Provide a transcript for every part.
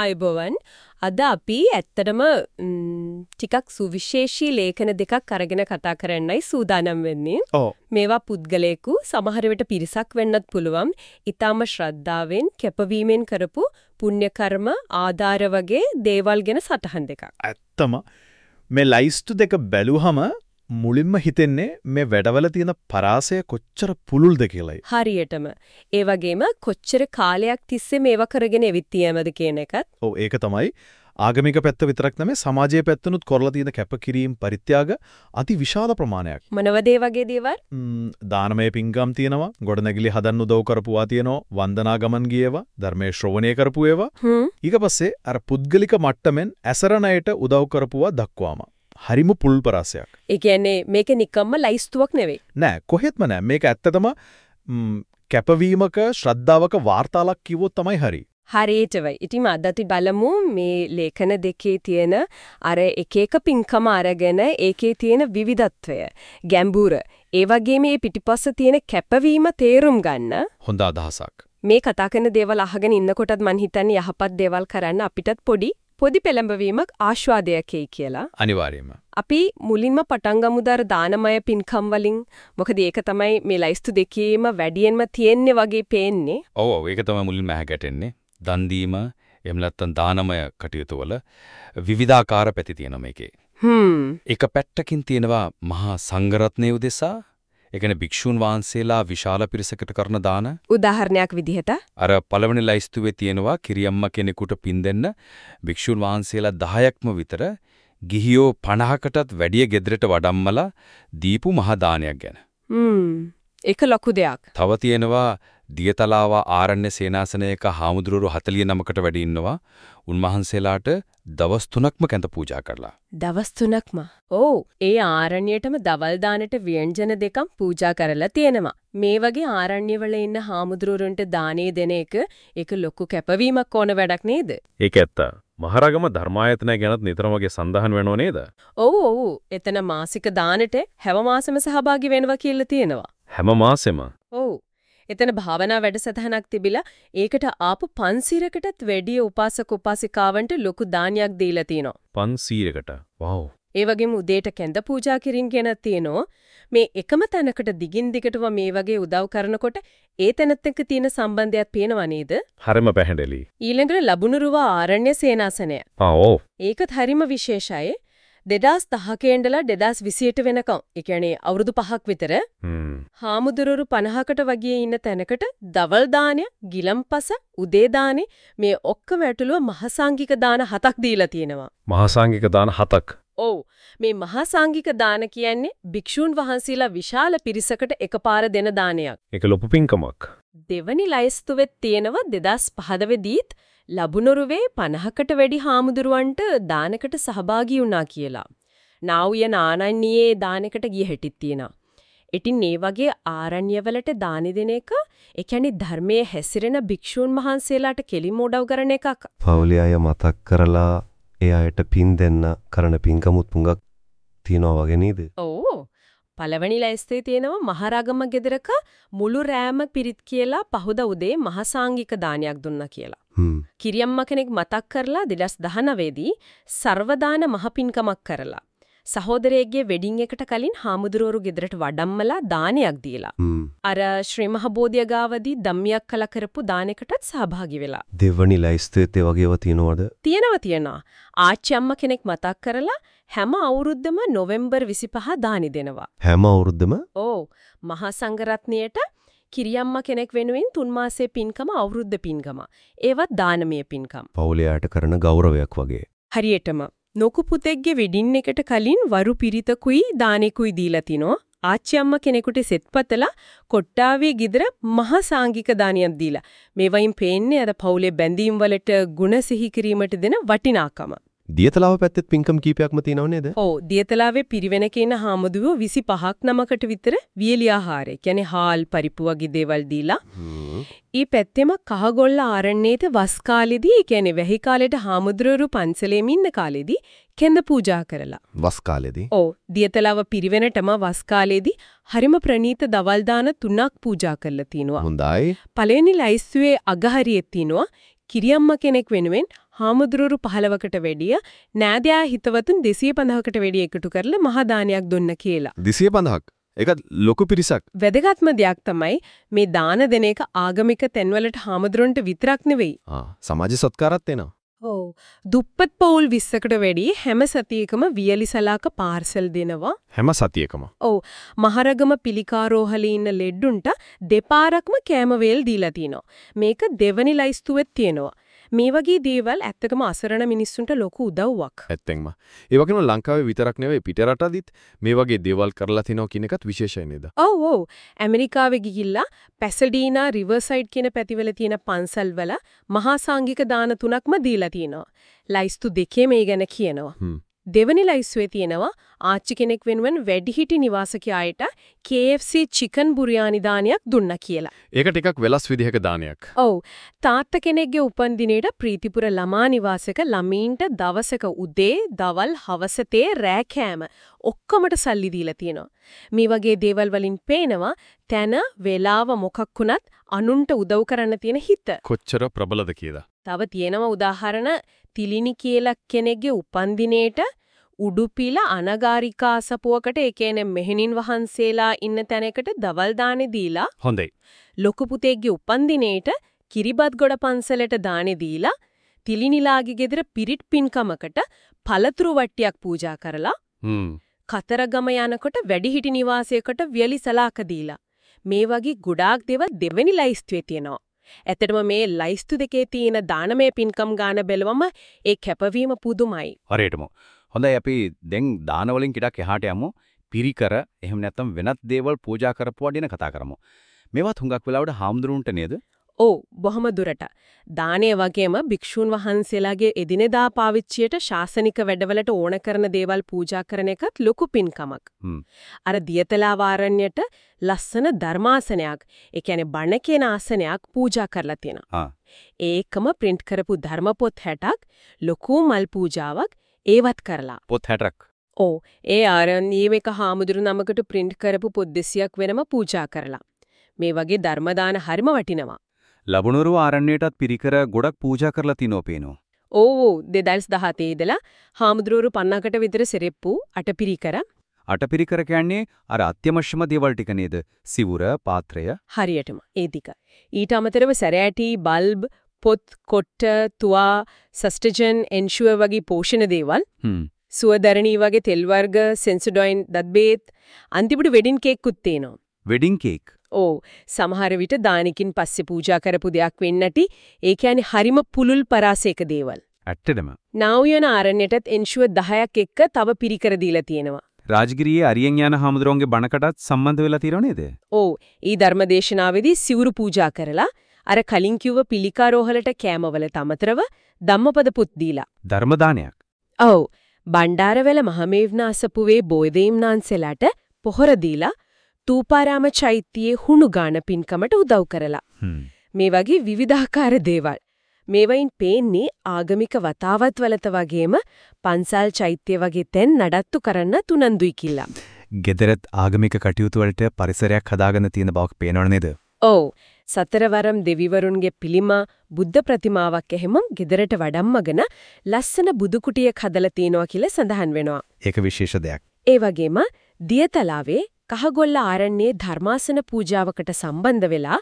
ආයුබෝවන් අද අපි ඇත්තටම ටිකක් සුවිශේෂී ලේඛන දෙකක් අරගෙන කතා කරන්නයි සූදානම් වෙන්නේ. ඔව්. මේවා පුද්ගලයෙකු සමහර විට පිරිසක් වෙන්නත් පුළුවන්. ඊටාම ශ්‍රද්ධාවෙන් කැපවීමෙන් කරපු පුණ්‍ය කර්ම ආධාර වගේ දේවල් ගැන සටහන් දෙකක්. ඇත්තම මේ ලයිස්ට් දෙක බැලුවහම මුලින්ම හිතෙන්නේ මේ වැඩවල තියෙන පරාසය කොච්චර පුළුල්ද කියලායි. හරියටම. ඒ වගේම කොච්චර කාලයක් තිස්සේ මේවා කරගෙන එවිත් තියමද කියන එකත් ඔව් ඒක තමයි ආගමික පැත්ත විතරක් නෙමෙයි සමාජීය පැත්තනොත් කරලා තියෙන කැපකිරීම පරිත්‍යාග අති විශාල ප්‍රමාණයක්. මොනවද ඒ වගේ දේවල්? දානමය පින්කම් තියෙනවා ගොඩනැගිලි හදන්න උදව් කරපුවා තියෙනවා වන්දනා ගමන් ගියේවා ධර්මයේ ශ්‍රවණය කරපු ඒවා ඊට පස්සේ අර පුද්ගලික මට්ටමෙන් ඇසරණයට උදව් කරපුවා දක්වාම හරිම පුල් පරාසයක් ඒ කියන්නේ මේක නිකම්ම ලයිස්තුවක් නෙවෙයි. නෑ කොහෙත්ම නෑ මේක ඇත්තටම කැපවීමක ශ්‍රද්ධාවක වාර්තාලක් කිව්වොත් තමයි හරි හරියටමයි. ඉතින් අද අපි බලමු මේ ලේඛන දෙකේ තියෙන අර එක එක පින්කම අරගෙන ඒකේ තියෙන විවිධත්වය, ගැඹුර, ඒ වගේම මේ පිටිපස්ස තියෙන කැපවීම තේරුම් ගන්න. හොඳ අදහසක් මේ කතා කරන දේවල් අහගෙන ඉන්නකොටත් මං හිතන්නේ යහපත් දේවල් කරන්න අපිටත් පොඩි පොඩි පෙළඹවීමක් ආස්වාදයකයි කියලා. අනිවාර්යයෙන්ම අපි මුලින්ම පටන් ගමුද අර දානමය පින්කම් වලින්. මොකද ඒක තමයි මේ ලයිස්තු දෙකේම වැඩියෙන්ම තියෙන්නේ වගේ පේන්නේ. ඔව් ඔව් ඒක තමයි මුලින්ම ඇහැගැටෙන්නේ. දන් දීම එහෙම නැත්නම් දානමය කටයුතු වල විවිධාකාර පැති තියෙනවා මේකේ. හ්ම්. එක පැත්තකින් තියෙනවා මහා සංඝරත්නය උදෙසා ඒ කියන්නේ භික්ෂුන් වහන්සේලා විශාල පිරිසකට කරන දාන උදාහරණයක් විදිහට අර පළවෙනි ලයිස්තුවේ තියෙනවා කිරියම්ම කෙනෙකුට පින් දෙන්න භික්ෂුන් වහන්සේලා 10ක්ම විතර ගිහියෝ 50කටත් වැඩිය ගෙදරට වඩම්මලා දීපු මහා දානයක් ගැන. හ්ම්. ඒක ලොකු දෙයක්. තව තියෙනවා දියතලාව ආරණ්‍ය සේනාසනයක හාමුදුරුවෝ 49කට වැඩි ඉන්නවා. උන්වහන්සේලාට දවස් 3ක්ම කැඳ පූජා කරලා. දවස් තුනක්ම. ඔව්. ඒ ආරණ්‍යයටම දවල් දානට ව්‍යංජන දෙකක් පූජා කරලා තියෙනවා. මේ වගේ ආරණ්‍යවල ඉන්න හාමුදුරුවන්ට දානේ දෙන එක ඒක ලොකු කැපවීමක් ඕන වැඩක් නේද? ඒක ඇත්ත. මහරගම ධර්මායතනය ගැනත් නිතරම වගේ සඳහන් වෙනව නේද? ඔව් ඔව්. එතන මාසික දානට හැම මාසෙම සහභාගී වෙනවා කියලා තියෙනවා. හැම මාසෙම ඔව්. එතන භාවනා වැඩසටහනක් තිබිලා ඒකට ආපු 500කටත් වැඩිය උපාසක උපාසිකාවන්ට ලොකු දානයක් දීලා තිනවා. 500කට. වව්. ඒ වගේම උදේට කැඳ පූජා කිරීම ගැන තියෙනවා. මේ එකම තැනකට දිගින් දිගටම මේ වගේ උදව් කරනකොට ඒ තැනත් එක්ක තියෙන සම්බන්ධයක් පේනවා නේද? හරිම පැහැදිලි. ඊළඟට ලබුනුරුව ආරණ්‍ය සේනාසනය. ආ ඔව්. ඒකත් හරිම විශේෂයි. 2010 ඉඳලා 2028 වෙනකම්, ඒ කියන්නේ අවුරුදු 5ක් විතර හ්ම්. හාමුදුරුවෝ 50කට වගේ ඉන්න තැනකට දවල් දානය, ගිලම්පස, උදේ දානේ මේ ඔක්කොම ඇතුළුව මහසාංගික දාන හතක් දීලා තියෙනවා. මහාසාංගික දාන හතක්. ඔව් මේ මහා සංඝික දාන කියන්නේ භික්ෂූන් වහන්සේලා විශාල පිරිසකට එකපාර දෙන දානයක්. ඒක ලොකු පින්කමක්. දෙවනි ලයිස්තුවෙත් තියෙනවා 2015 වෙදීත් ලබුනොරුවේ 50කට වැඩි හාමුදුරුවන්ට දානකට සහභාගී වුණා කියලා. නාවුය නානන්නියේ දානකට ගිය හැටිත් තියෙනවා. ඉතින් මේ වගේ ආරණ්‍යවලට දානි දෙන එක ඒ කියන්නේ ධර්මයේ හැසිරෙන භික්ෂූන් වහන්සේලාට කෙලිම උදව් කරන එකක්. පවුලේ අය මතක් කරලා ඒ අයට පින් දෙන්න කරන පින්කමුත් පුඟක් තියනවා වගේ නේද? ඔව්. පළවෙනි ලයිස්තේ තියෙනවා මහරගම ගෙදරක මුළු රෑම පිරිත් කියලා පහුද උදේ මහසාංගික දානයක් දුන්නා කියලා. හ්ම්. කිරියම්ම කෙනෙක් මතක් කරලා 2019 දී සර්වදාන මහපින්කමක් කරලා සහෝදරයෙක්ගේ වෙඩින් එකට කලින් හාමුදුරුවරු ගෙදරට වඩම්මලා දානයක් දීලා. අර ශ්‍රී මහ බෝධිය ගාවදී ධම්මියක් කල කරපු දානයකටත් සහභාගී වෙලා. දෙවනි ලයිස්තුවේත් ඒ වගේව තියනවද? තියෙනවා තියෙනවා. ආච්චි අම්මා කෙනෙක් මතක් කරලා හැම අවුරුද්දම නොවැම්බර් 25 දානි දෙනවා. හැම අවුරුද්දම ඔව් මහා සංඝරත්නයට කිරියම්මා කෙනෙක් වෙනුවෙන් තුන් මාසයේ පින්කම අවුරුද්ද පින්කම. ඒවත් දානමය පින්කම්. පවුලේ අයට කරන ගෞරවයක් වගේ. හරියටම නොකු පුතෙක්ගේ වෙඩින් එකට කලින් වරු පිරිතකුයි දානෙකුයි දීලා තිනෝ. ආච්චි අම්මා කෙනෙකුට සෙත්පතලා කොට්ටාවේ গিදර මහා සාංගික දානියක් දීලා. මේවයින් පේන්නේ අර පවුලේ බැඳීම් වලට ಗುಣ සිහි කිරීමට දෙන වටිනාකම. දියතලාව පැත්තෙත් පින්කම් කීපයක්ම තියෙනව නේද? ඔව් දියතලාවේ පිරිවෙනක ඉන්න හාමුදුරුවෝ 25ක් නමකට විතර වියලි ආහාරය කියන්නේ හාල් පරිප්පු වගේ දේවල් දීලා. ඊ පැත්තෙම කහගොල්ල ආරණ්‍යයේත වස් කාලෙදී කියන්නේ වැහි කාලෙට හාමුදුරුවෝ පන්සලෙම ඉන්න කාලෙදී කෙන්ද පූජා කරලා. වස් කාලෙදී. ඔව් දියතලාව පිරිවෙනටම වස් කාලෙදී හරිම ප්‍රණීත දවල් දාන තුනක් පූජා කරලා තිනවා. හොඳයි. පළවෙනි ලයිස්තුවේ අගහරියෙත් තිනවා කිරියම්ම කෙනෙක් වෙනුවෙන් හාමුදුරුවරු 15කට වැඩිය නෑදෑ හිතවතුන් 250කට වැඩිය එකතු කරලා මහා දානයක් දුන්න කියලා. දිසිය පඳහක් එකත් ලොකු පිරිසක් වැදගත්ම දෙයක් තමයි මේ දාන දෙන එක ආගමික තැන්වලට හාමුදුරන්ට විතරක් නෙවෙයි. සමාජ සත්කාරත් එනවා. ඔව්. දුප්පත් පවුල් 20කට වැඩි හැම සතියකම වියලි සලාක පාර්සල් දෙනවා. හැම සතියකම. මහරගම පිළිකාරෝහලේ ඉන්න ලෙඩ්ඩුන්ට දෙපාරක්ම කෑම වේල් දීලා තිනවා. මේක දෙවනි ලයිස්තුවෙත් තියෙනවා. මේ වගේ දේවල් ඇත්තටම අසරණ මිනිස්සුන්ට ලොකු උදව්වක්. ඇත්තෙන්ම. ඒ වගේම ලංකාවේ විතරක් නෙවෙයි පිටරටදිත් මේ වගේ දේවල් කරලා තිනවා කියන එකත් විශේෂයි නේද? ඔව් ඔව් ඇමරිකාවේ ගිහිල්ලා පැසඩීනා රිවර්සයිඩ් කියන පැතිවල තියෙන පන්සල්වල මහා සාංගික දාන තුනක්ම දීලා තිනවා. ලයිස්තු දෙකේ මේ ගැන කියනවා. හ්ම්. දෙවනි ලයිස්තුවේ තියෙනවා ආච්චි කෙනෙක් වෙනුවෙන් වැඩිහිටි නිවාසකයාට KFC චිකන් බුරියානි දානයක් දුන්නා කියලා. ඒක ටිකක් වෙලස් විදිහක දානයක්. ඔව් තාත්තා කෙනෙක්ගේ උපන්දිනේට ප්‍රීතිපුර ළමා නිවාසයක ළමීන්ට දවසක උදේ, දවල්, හවස තේ රෑ කෑම ඔක්කොමට සල්ලි දීලා තියෙනවා. මේ වගේ දේවල් වලින් පේනවා තන වේලාව මොකක් වුණත් අනුන්ට උදව් කරන්න තියෙන හිත. කොච්චර ප්‍රබලද කියලා. තව තියෙනවා උදාහරණ තිලිනි කියලා කෙනෙක්ගේ උපන්දිනේට උඩුපිල අනගාരികා සපුවකට ඒ කියන්නේ මෙහෙණින් වහන්සේලා ඉන්න තැනකට දවල් දානේ දීලා හොඳයි. ලොකු පුතේගේ උපන්දිනේට කිරිබත් ගොඩ පන්සලට දානේ දීලා තිලිනිලාගේ ගෙදර පිරිත් පින්කමකට පළතුරු වට්ටියක් පූජා කරලා. කතරගම යනකොට වැඩිහිටි නිවාසයකට වියලි සලාක දීලා මේ වගේ ගොඩාක් දේවල් දෙවෙනි ලයිස්තුවේ තියෙනවා. ඇත්තටම මේ ලයිස්තු දෙකේ තියෙන දානමය පින්කම් ගාන බැලුවම ඒ කැපවීම පුදුමයි. හරියටම. හොඳයි අපි දැන් දාන වලින් ටිකක් එහාට යමු. පිරිකර එහෙම නැත්නම් වෙනත් දේවල් පූජා කරපුවා ගැන කතා කරමු. මේවත් හුඟක් වෙලාවට හාමුදුරුන්ට නේද? ඔව් බොහොම දුරට දානය වගේම භික්ෂූන් වහන්සේලාගේ එදිනෙදා පාවිච්චියට ශාසනික වැඩවලට ඕන කරන දේවල් පූජා කරන එකත් ලොකු පින්කමක්. අර දියතලා වාරණ්‍යයට ලස්සන ධර්මාසනයක්, ඒ කියන්නේ බණ කියන ආසනයක් පූජා කරලා තියෙනවා. ඒකම print කරපු ධර්මපොත් 60ක් ලොකු මල් පූජාවක් ඒවත් කරලා. පොත් 60ක්. ඔව් ඒ ආරණ්‍යයේක හාමුදුරු නමකට print කරපු පොත් 200ක් වෙනම පූජා කරලා. මේ වගේ ධර්ම දාන හරිම වටිනවා. ලබුණරුව ආරණ්‍යයටත් පිරිකර ගොඩක් පූජා කරලා තිනෝ පේනෝ. ඔව් 2017 ඉඳලා හාමුදුරුවෝ 50කට විතර සෙරෙප්පු අටපිරිකර අටපිරිකර කියන්නේ අර අත්‍යවශ්‍යම දේවල් ටික නේද? සිවුර, පාත්‍රය. හරියටම ඒ ටික. ඊට අමතරව සැරෑටි, බල්බ්, පොත්, කොට්ට, තුවා, සස්ටජන්, එන්ෂුවර් වගේ පෝෂණ දේවල්, හ්ම්. සුවදරණී වගේ තෙල් වර්ග, සෙන්සොඩොයින්, දත්බේත්, අන්තිමට වෙඩින් කේක් උත් තියෙනවා. Wedding cake. ඕ සමහර විට දානකින් පස්සේ පූජා කරපු දෙයක් වෙන්නටි ඒ කියන්නේ හරිම පුලුල් පරාසයක දේවල්. ඇත්තටම. නාව්‍යන ආරණ්‍යයටත් එන්ෂුවර් 10ක් එක්ක තව පිරිකර දීලා තියෙනවා. රාජගිරියේ අරියෙන් යන හාමුදුරුවන්ගේ බණකටත් සම්බන්ධ වෙලා තියෙනව නේද? ඔව් ඊ ධර්මදේශනාවේදී සිවුරු පූජා කරලා අර කලින් කිව්ව පිළිකාරෝහලට කෑමවල තමතරව ධම්මපද පුත් දීලා. ධර්ම දානයක්. ඔව් බණ්ඩාරවැල මහමේව්නාසපුවේ බෝධීම්නාන්සෙලාට පොහොර දීලා තූපාරාම චෛත්‍යයේ හුණු ගාන පින්කමට උදව් කරලා. මේ වගේ විවිධාකාර දේවල්. මේවයින් පේන්නේ ආගමික වතාවත් වලත වගේම පන්සල් චෛත්‍ය වගේ තැන් නඩත්තු කරන්න තුනන්දුයි කියලා. ගෙදරත් ආගමික කටයුතු වලට පරිසරයක් හදාගෙන තියෙන බවක් පේනව නේද? ඔව් සතරවරම් දෙවිවරුන්ගේ පිළිමා බුද්ධ ප්‍රතිමාවක් එහෙම ගෙදරට වඩම්මගෙන ලස්සන බුදු කුටියක් හදලා තිනවා කියලා සඳහන් වෙනවා. ඒක විශේෂ දෙයක්. ඒ වගේම දියතලාවේ කහගොල්ල ආරණ්‍යයේ ධර්මාසන පූජාවකට සම්බන්ධ වෙලා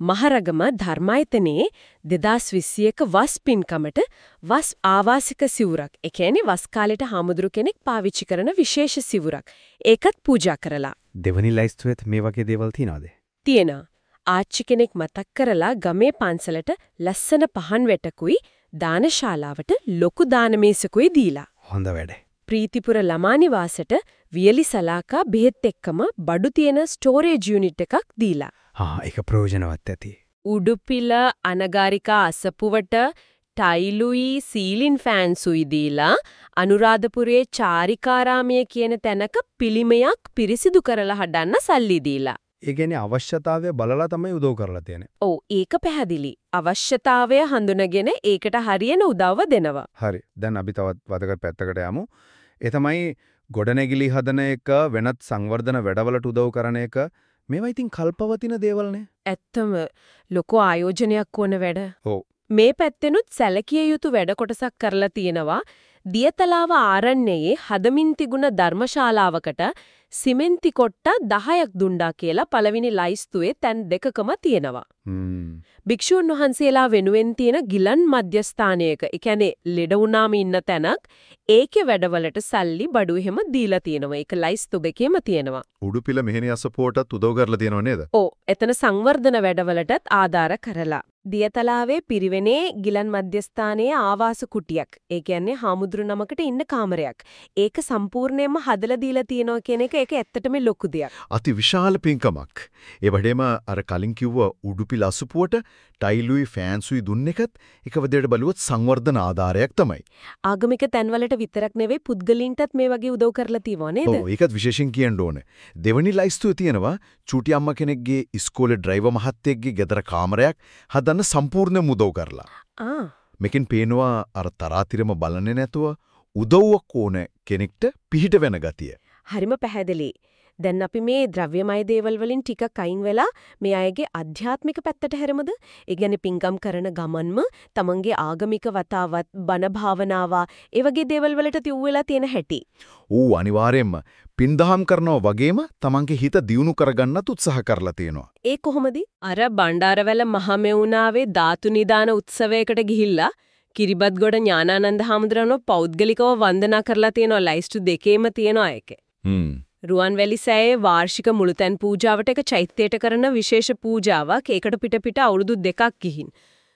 මහරගම ධර්මායතනයේ 2021 වස් පින්කමට වස් ආවාසික සිවුරක් ඒ කියන්නේ වස් කාලේට හාමුදුරු කෙනෙක් පාවිච්චි කරන විශේෂ සිවුරක් ඒකත් පූජා කරලා දෙවනි ලයිස්තුවේත් මේ වගේ දේවල් තියනවාද? තියෙනවා. ආච්චි කෙනෙක් මතක් කරලා ගමේ පන්සලට ලස්සන පහන් වැටකුයි දානශාලාවට ලොකු දානමේසකුයි දීලා. හොඳ වැඩ. ප්‍රීතිපුර ළමා නිවාසෙට වියලි සලාකා බෙහෙත් එක්කම බඩු තියෙන ස්ටෝරේජ් යුනිට් එකක් දීලා. ආ ඒක ප්‍රයෝජනවත් ඇති. උඩුපිල අනගාരികා අසපුවට ටයිලුයි සීලින් ෆෑන්සුයි දීලා අනුරාධපුරයේ චාරිකාරාමයේ කියන තැනක පිළිමයක් පිරිසිදු කරලා හදන්න සල්ලි දීලා. ඒ කියන්නේ අවශ්‍යතාවය බලලා තමයි උදව් කරලා තියෙන්නේ. ඔව් ඒක පැහැදිලි. අවශ්‍යතාවය හඳුනගෙන ඒකට හරියන උදව්ව දෙනවා. හරි. දැන් අපි තවත් වදකට පැත්තකට යමු. ඒ තමයි ගොඩනැගිලි හදන එක වෙනත් සංවර්ධන වැඩවලට උදව් කරන එක මේවා ඉතින් කල්පවතින දේවල්නේ. ඇත්තම ලොකු ආයෝජනයක් වුණ වැඩ. ඔව්. මේ පැත්තෙනුත් සැලකිය යුතු වැඩ කොටසක් කරලා තියෙනවා. දියතලාව ආරණ්‍යයේ හදමින් තිබුණ ධර්මශාලාවකට සිමෙන්ති කොට්ට 10ක් දුන්නා කියලා පළවෙනි ලයිස්තුවේ තැන් දෙකකම තියෙනවා. හ්ම්. භික්ෂුන් වහන්සේලා වෙනුවෙන් තියෙන ගිලන් මධ්‍යස්ථානයක, ඒ කියන්නේ ලෙඩ වුණාම ඉන්න තැනක්, ඒකේ වැඩවලට සල්ලි බඩු එහෙම දීලා තියෙනවා. ඒක ලයිස්තු දෙකේම තියෙනවා. උඩුපිල මෙහෙණි අසපුවටත් උදව් කරලා තියෙනව නේද? ඕ එතන සංවර්ධන වැඩවලටත් ආධාර කරලා. දියතලාවේ පිරිවෙනේ ගිලන් මධ්‍යස්ථානයේ ආවාස කුටියක්. ඒ කියන්නේ හාමුදුරු නමකට ඉන්න කාමරයක්. ඒක සම්පූර්ණයෙන්ම හදලා දීලා තියෙනවා කියන එක ඒක ඇත්තටම ලොකු දෙයක්. අති විශාල පින්කමක්. ඒ වගේම අර කලින් කිව්ව උඩුපිල අසපුවට ටයිලුයි ෆෑන්සුයි දුන්න එකත් එක විදියට බලුවොත් සංවර්ධන ආධාරයක් තමයි. ආගමික තැන්වලට විතරක් නෙවෙයි පුද්ගලින්ටත් මේ වගේ උදව් කරලා තියෙනවා නේද? ඔව් ඒකත් විශේෂයෙන් කියන්න ඕනේ. දෙවනි ලයිස්තුවේ තියෙනවා චූටි අම්මා කෙනෙක්ගේ ඉස්කෝලේ ඩ්‍රයිවර් මහත්තයෙක්ගේ ගෙදර කාමරයක් හදන්න සම්පූර්ණ මුදව් කරලා. මේකෙන් පේනවා අර තරාතිරම බලන්නේ නැතුව උදව්වක් ඕන කෙනෙක්ට පිහිට වෙන ගතිය. හරිම පැහැදිලි. දැන් අපි මේ ද්‍රව්‍යමය දේවල් වලින් ටිකක් අයින් වෙලා මේ අයගේ ආධ්‍යාත්මික පැත්තට හැරෙමුද? ඒ කියන්නේ පිංගම් කරන ගමන්ම තමන්ගේ ආගමික වතාවත් බණ භාවනාව ඒ වගේ දේවල් වලට තියු වෙලා තියෙන හැටි. ඌ අනිවාර්යයෙන්ම පින්දහම් කරනවා වගේම තමන්ගේ හිත දියුණු කරගන්නත් උත්සාහ කරලා තියෙනවා. ඒ කොහොමද? අර බණ්ඩාරවැල මහමෙවුනාවේ ධාතු නිදාන උත්සවයකට ගිහිල්ලා කිරිබත්ගොඩ ඥානානන්ද හාමුදුරනෝ පෞද්ගලිකව වන්දනා කරලා තියෙනවා ලයිස්ට් දෙකේම තියෙනවා ඒකේ. හ්ම්. රුවන්වැලි සෑයේ වාර්ෂික මුළුතැන් පූජාවට එක චෛත්‍යයට කරන විශේෂ පූජාවක් ඒකට පිට පිට අවුරුදු දෙකක් ගිහින්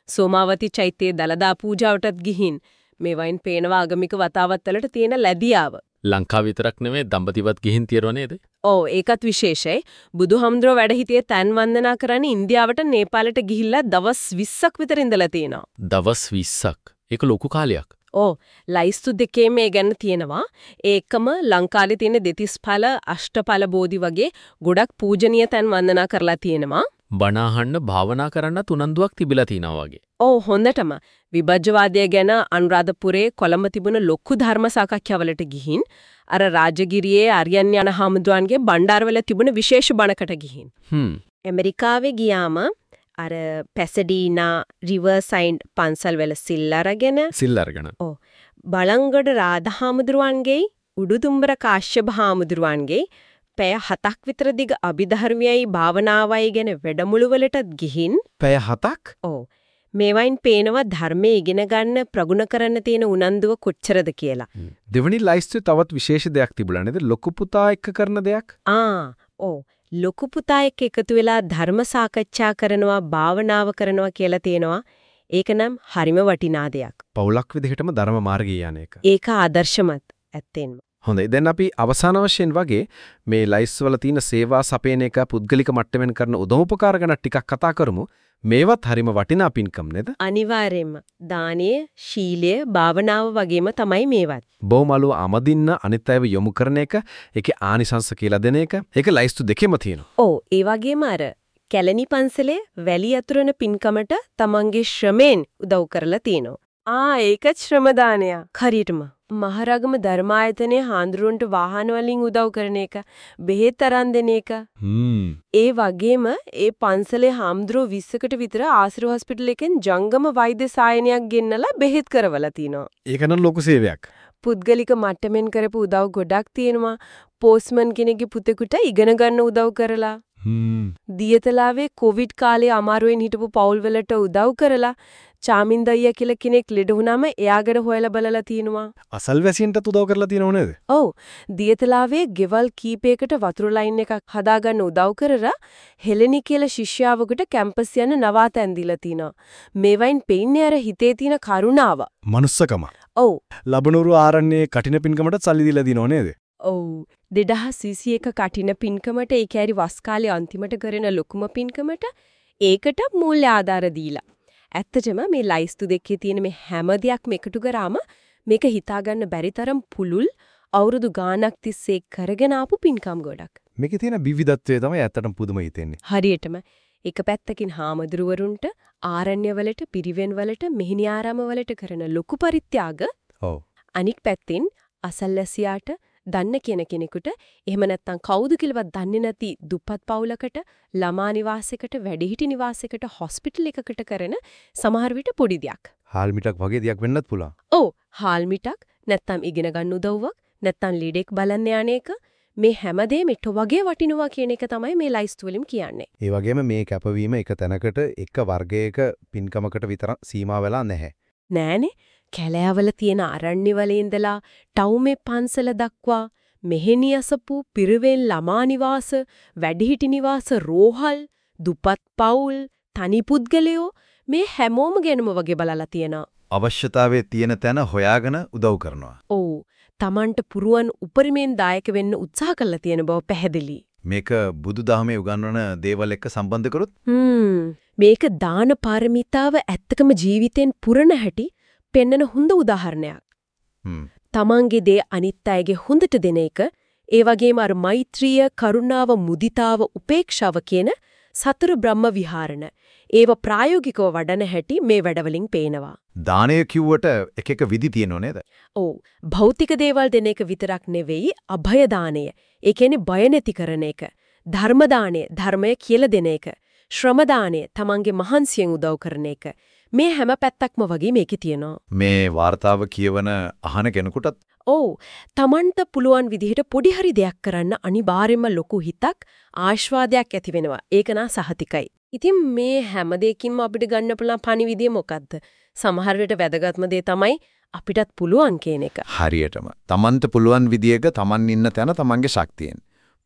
සෝමාවති චෛත්‍යයේ දලදා පූජාවටත් ගිහින් මේ වයින් පේනවා ආගමික වතාවත් වලට තියෙන ලැබියාව. ලංකා විතරක් නෙමෙයි දඹදිවත් ගිහින් තියරව නේද? ඔව් ඒකත් විශේෂයි. බුදුහම්ද්‍රෝ වැඩ හිටියේ තැන් වන්දනා කරන්න ඉන්දියාවට නේපාලට ගිහිල්ලා දවස් 20ක් විතර ඉඳලා තියෙනවා. දවස් 20ක්. ඒක ලොකු කාලයක්. ඕ ලයිස්තු දෙකේම ඒ ගැන තියෙනවා. ඒකම ලංකාවේ තියෙන දෙතිස්ඵල අෂ්ටඵල බෝධි වගේ ගොඩක් පූජනීය තැන් වන්දනා කරලා තියෙනවා. බණ අහන්න භාවනා කරන්න තුනන්දුවක් තිබිලා තිනවා වගේ. ඔව් හොඳටම විභජ්‍යවාදය ගැන අනුරාධපුරේ කොළඹ තිබුණ ලොකු ධර්ම සාකච්ඡාවලට ගිහින් අර රාජගිරියේ ආර්යයන් යන හාමුදුරන්ගේ බණ්ඩාරවල තිබුණ විශේෂ බණකට ගිහින් හ්ම්. ඇමරිකාවේ ගියාම අර පැසඩීනා රිවර්සයිඩ් පන්සල් වල සිල් අරගෙන සිල් අරගෙන. බලංගොඩ රාධහාමුදුරුවන්ගේ උඩුදුම්බර කාශ්‍යප හාමුදුරුවන්ගේ පැය හතක් විතර දිග අභිධර්මයයි භාවනාවයි ගැන වැඩමුළුවලටත් ගිහින් පැය හතක්? ඔව් මේවයින් පේනවා ධර්මයේ ඉගෙන ගන්න ප්‍රගුණ කරන්න තියෙන උනන්දුව කොච්චරද කියලා. දෙවනි ලයිස්තුවේ තවත් විශේෂ දෙයක් තිබුණා නේද? ලොකු පුතා එක්ක කරන දෙයක්? ආ ඔව් ලොකු පුතා එක්ක එකතු වෙලා ධර්ම සාකච්ඡා කරනවා භාවනාව කරනවා කියලා තියෙනවා. ඒක නම් හරිම වටිනා දෙයක්. පවුලක් විදිහටම ධර්ම මාර්ගය යන එක. ඒක ආදර්ශමත් ඇත්තෙන්ම. හොඳයි. දැන් අපි අවසාන වශයෙන් වගේ මේ ලයිස් වල තියෙන සේවා සපයන එක පුද්ගලික මට්ටමින් කරන උදව්පකාර ගැන ටිකක් කතා කරමු. මේවත් හරිම වටිනා පින්කම් නේද? අනිවාර්යයෙන්ම දානීය ශීලය භාවනාව වගේම තමයි මේවත්. බොමලුව අමදින්න අනිත් අයව යොමු කරන එක, ඒකේ ආනිසංස කියලා දෙන එක, ඒක ලයිස්තු දෙකෙම තියෙනවා. ඔව් ඒ වගේම අර කැලණි පන්සලේ වැලි අතුරන පින්කමට තමන්ගේ ශ්‍රමෙන් උදව් කරලා තිනවා. ආ ඒකත් ශ්‍රම. හරියටම මහරගම ධර්මායතනයේ හාන්දරුවන්ට වාහන වලින් උදව් කරන එක, බෙහෙත් අරන් දෙන එක. හ්ම්. ඒ වගේම ඒ පන්සලේ හාමුදුරුවෝ 20කට විතර ආශ්‍රය හොස්පිටල් එකෙන් ජංගම වෛද්‍ය සායනයක් ගෙන්නලා බෙහෙත් කරවලා තිනවා. ඒක නම් ලොකු සේවයක්. පුද්ගලික මට්ටමින් කරපු උදව් ගොඩක් තියෙනවා. පෝස්ට්මන් කෙනෙක්ගේ පුතෙකුට ඉගෙන ගන්න උදව් කරලා. දියතලාවේ කොවිඩ් කාලේ අමාරුවෙන් හිටපු පවුල් වලට උදව් කරලා චාමින්ද අයියා කියලා කෙනෙක් ලෙඩ වුණාම එයාගට හොයලා බලලා තිනවා. අසල්වැසියන්ට උදව් කරලා තියෙනව නේද? ඔව් දියතලාවේ ගෙවල් කීපයකට වතුර ලයින් එකක් හදාගන්න උදව් කරලා හෙලෙනි කියලා ශිෂ්‍යාවකට කැම්පස් යන නවාතැන් දීලා තිනවා. මේවයින් පෙන්නේ අර හිතේ තියෙන කරුණාව. මනුස්සකම. ඔව් ලබනුරු ආරණ්‍යයේ කටින පින්කමට සල්ලි දීලා දිනව නේද? ඔව් 2021 කටින පින්කමට ඒ කැරි වස් කාලේ අන්තිමට කරන ලොකුම පින්කමට ඒකට මූල්‍ය ආධාර දීලා. ඇත්තටම මේ ලයිස්තු දෙකේ තියෙන මේ හැම දෙයක්ම එකතු කරාම මේක හිතාගන්න බැරි තරම් පුළුල් අවුරුදු ගාණක් තිස්සේ කරගෙන ආපු පින්කම් ගොඩක්. මේකේ තියෙන විවිධත්වය තමයි ඇත්තටම පුදුම හිතෙන්නේ. හරියටම එක පැත්තකින් හාමුදුරුවරුන්ට ආරණ්‍යවලට පිරිවෙන්වලට මෙහිණියාරාමවලට කරන ලොකු පරිත්‍යාග ඔව්. අනික් පැත්තෙන් අසල්වැසියාට දන්න කියන කෙනෙකුට එහෙම නැත්නම් කවුද කියලාවත් දන්නේ නැති දුප්පත් පවුලකට ළමා නිවාසයකට වැඩිහිටි නිවාසයකට හොස්පිටල් එකකට කරන සමහර විට පොඩි දෙයක්. හාල් මිටක් වගේ දෙයක් වෙන්නත් පුළුවන්. ඔව් හාල් මිටක් නැත්නම් ඉගෙන ගන්න උදව්වක් නැත්නම් ලීඩෙක් බලන්න යන එක මේ හැමදේම ඊට වගේ වටිනවා කියන එක තමයි මේ ලයිස්ට් වලින් කියන්නේ. ඒ වගේම මේ කැපවීම එක තැනකට එක වර්ගයක පින්කමකට විතර සීමා වෙලා නැහැ. නෑනේ කැලෑවල තියෙන අරණ්‍යවල ඉඳලා ටවුමේ පන්සල දක්වා මෙහෙණි අසපු පිරිවෙන් ළමා නිවාස වැඩිහිටි නිවාස රෝහල් දුපත් පවුල් තනි පුද්ගලයෝ මේ හැමෝම ගැනම වගේ බලලා තියෙනවා. අවශ්‍යතාවයේ තියෙන තැන හොයාගෙන උදව් කරනවා. ඔව් Tamanට පුරුවන් උපරිමයෙන් දායක වෙන්න උත්සාහ කරලා තියෙන බව පැහැදිලි. මේක බුදුදහමේ උගන්වන දේවල් එක්ක සම්බන්ධ කරොත් මේක දාන පාරමිතාව ඇත්තකම ජීවිතෙන් පුරණ හැටි පෙන්වන හොඳ උදාහරණයක්. තමන්ගේ දේ අනිත් අයගේ හොඳට දෙන එක ඒ වගේම අර මෛත්‍රිය කරුණාව මුදිතාව උපේක්ෂාව කියන සතර බ්‍රහ්ම විහරණ ඒව ප්‍රායෝගිකව වඩන හැටි මේ වැඩවලින් පේනවා. දානය කිව්වට එක එක විදි තියෙනව නේද? ඔව් භෞතික දේවල් දෙන එක විතරක් නෙවෙයි අභය දාණය. ඒ කියන්නේ බය නැති කරන එක. ධර්ම දාණය ධර්මය කියලා දෙන එක. ශ්‍රම දාණය තමන්ගේ මහන්සියෙන් උදව් කරන එක. මේ හැම පැත්තක්ම වගේ මේකේ තියෙනවා. මේ වார்த்தාව කියවන අහන කෙනෙකුටත් ඔව් Tamanට පුළුවන් විදිහට පොඩි හරි දෙයක් කරන්න අනිවාර්යයෙන්ම ලොකු හිතක් ආශාවදයක් ඇති වෙනවා. ඒක නා සහතිකයි. ඉතින් මේ හැම දෙයකින්ම අපිට ගන්න පුළුවන් පණිවිඩය මොකද්ද? සමහර වෙලට වැදගත්ම දේ තමයි අපිටත් පුළුවන් කියන එක. හරියටම. Tamanට පුළුවන් විදියක Taman ඉන්න තැන Tamanගේ ශක්තියෙන්.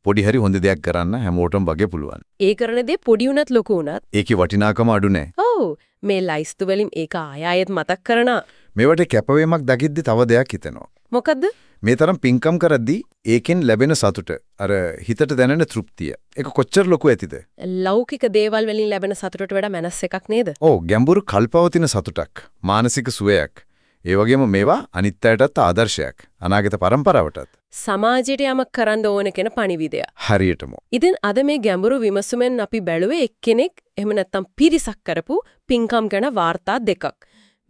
පොඩි හරි හොඳ දෙයක් කරන්න හැමෝටම වගේ පුළුවන්. ඒ කරන දේ පොඩි උනත් ලොකු උනත්. ඒකේ වටිනාකම අඩු නෑ. ඔව් මේ ලයිස්තු වලින් ඒක ආය ආයෙත් මතක් කරනා. මේවට කැපවීමක් දකිද්දි තව දෙයක් හිතෙනවා. මොකද්ද? මේ තරම් පිංකම් කරද්දී ඒකෙන් ලැබෙන සතුට අර හිතට දැනෙන තෘප්තිය ඒක කොච්චර ලොකු ඇතිද? ලෞකික දේවල් වලින් ලැබෙන සතුටට වඩා මනස් එකක් නේද? ඔව් ගැඹුරු කල්පවතින සතුටක් මානසික සුවයක් ඒ වගේම මේවා අනිත් අයටත් ආදර්ශයක් අනාගත පරම්පරාවටත් සමාජයට යමක් කරන්න ඕන කෙන පණිවිඩය. හරියටම ඉතින් අද මේ ගැඹුරු විමසුමෙන් අපි බැලුවේ එක්කෙනෙක් එහෙම නැත්නම් පිරිසක් කරපු පින්කම් ගැන වාර්තා දෙකක්.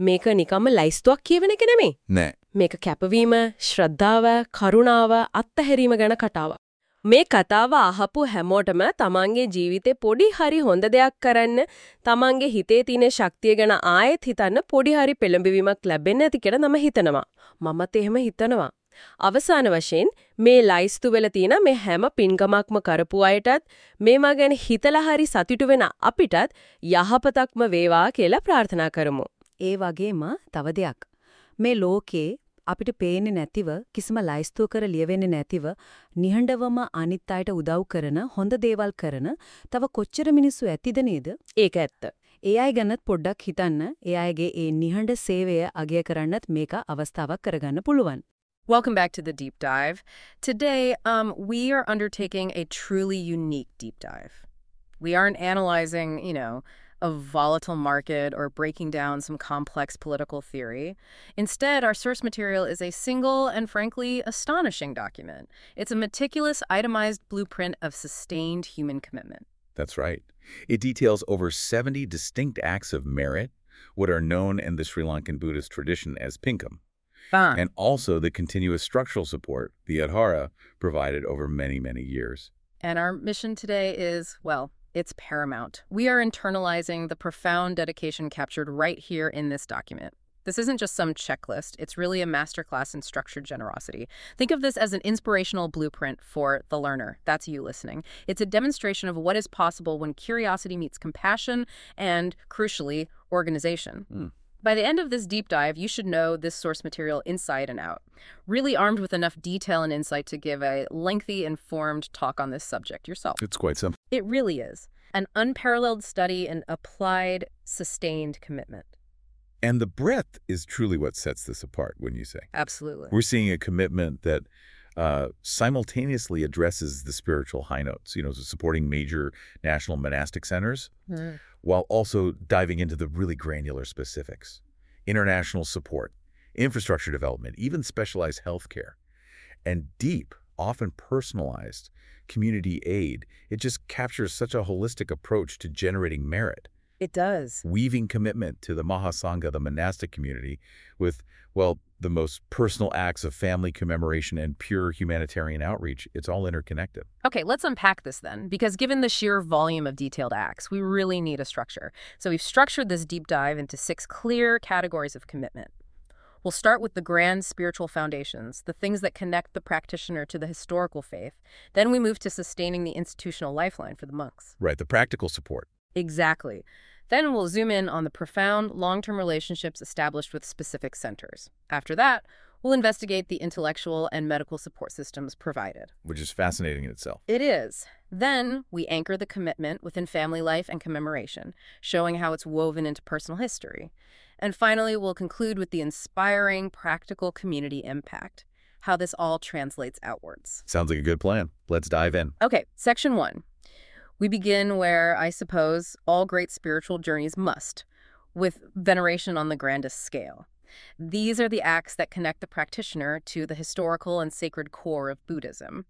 මේක නිකම්ම ලයිස්තුවක් කියවෙන එක නෙමෙයි. නෑ මේක කැපවීම, ශ්‍රද්ධාව, කරුණාව, අත්හැරීම ගැන කතාවක්. මේ කතාව අහපු හැමෝටම තමන්ගේ ජීවිතේ පොඩි හරි හොඳ දෙයක් කරන්න තමන්ගේ හිතේ තියෙන ශක්තිය ගැන ආයෙත් හිතන්න පොඩි හරි පෙළඹවීමක් ලැබෙන්න ඇති කියලා මම හිතනවා. මමත් එහෙම හිතනවා. අවසාන වශයෙන් මේ ලයිස්තු වල තියෙන මේ හැම පින්කමක්ම කරපු අයටත් මේවා ගැන හිතලා හරි සතුටු වෙන අපිටත් යහපතක්ම වේවා කියලා ප්‍රාර්ථනා කරමු. ඒ වගේම තව දෙයක්. මේ ලෝකේ අපිට පේන්නේ නැතිව කිසිම ලයිස්තුව කර ලියවෙන්නේ නැතිව නිහඬවම අනිත් අයට උදව් කරන හොඳ දේවල් කරන තව කොච්චර මිනිස්සු ඇතිද නේද? ඒක ඇත්ත. ඒ අය ගැනත් පොඩ්ඩක් හිතන්න. ඒ අයගේ ඒ නිහඬ සේවය අගය කරන්නත් මේක අවස්ථාවක් කරගන්න පුළුවන්. Welcome back to the deep dive. Today, um, we are undertaking a truly unique deep dive. We aren't analyzing, you know, a volatile market or breaking down some complex political theory. Instead, our source material is a single and frankly astonishing document. It's a meticulous, itemized blueprint of sustained human commitment. That's right. It details over 70 distinct acts of merit, what are known in the Sri Lankan Buddhist tradition as pinkam, Fine. and also the continuous structural support the Adhara provided over many, many years. And our mission today is, well, it's paramount. We are internalizing the profound dedication captured right here in this document. This isn't just some checklist, it's really a masterclass in structured generosity. Think of this as an inspirational blueprint for the learner. That's you listening. It's a demonstration of what is possible when curiosity meets compassion and, crucially, organization. Hmm. By the end of this deep dive, you should know this source material inside and out, really armed with enough detail and insight to give a lengthy, informed talk on this subject yourself. It's quite simple. It really is. An unparalleled study in applied, sustained commitment. And the breadth is truly what sets this apart, wouldn't you say? Absolutely. We're seeing a commitment that uh, simultaneously addresses the spiritual high notes, you know, supporting major national monastic centers, Mm. while also diving into the really granular specifics. International support, infrastructure development, even specialized healthcare, and deep, often personalized community aid. It just captures such a holistic approach to generating merit, It does. weaving commitment to the Mahasangha, the monastic community, with, well, the most personal acts of family commemoration and pure humanitarian outreach, it's all interconnected. Okay, let's unpack this then, because given the sheer volume of detailed acts, we really need a structure. So we've structured this deep dive into six clear categories of commitment. We'll start with the grand spiritual foundations, the things that connect the practitioner to the historical faith. Then we move to sustaining the institutional lifeline for the monks. Right, the practical support. Exactly. Then we'll zoom in on the profound long-term relationships established with specific centers. After that, we'll investigate the intellectual and medical support systems provided. which is fascinating in itself. It is. Then we anchor the commitment within family life and commemoration, showing how it's woven into personal history. And finally, we'll conclude with the inspiring, practical community impact, how this all translates outwards. Sounds like a good plan. Let's dive in. Okay, section one. We begin where I suppose all great spiritual journeys must, with veneration on the grandest scale. These are the acts that connect the practitioner to the historical and sacred core of Buddhism.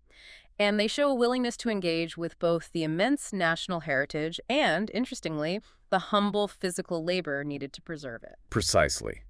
And they show a willingness to engage with both the immense national heritage and, interestingly, the humble physical labor needed to preserve it. Precisely.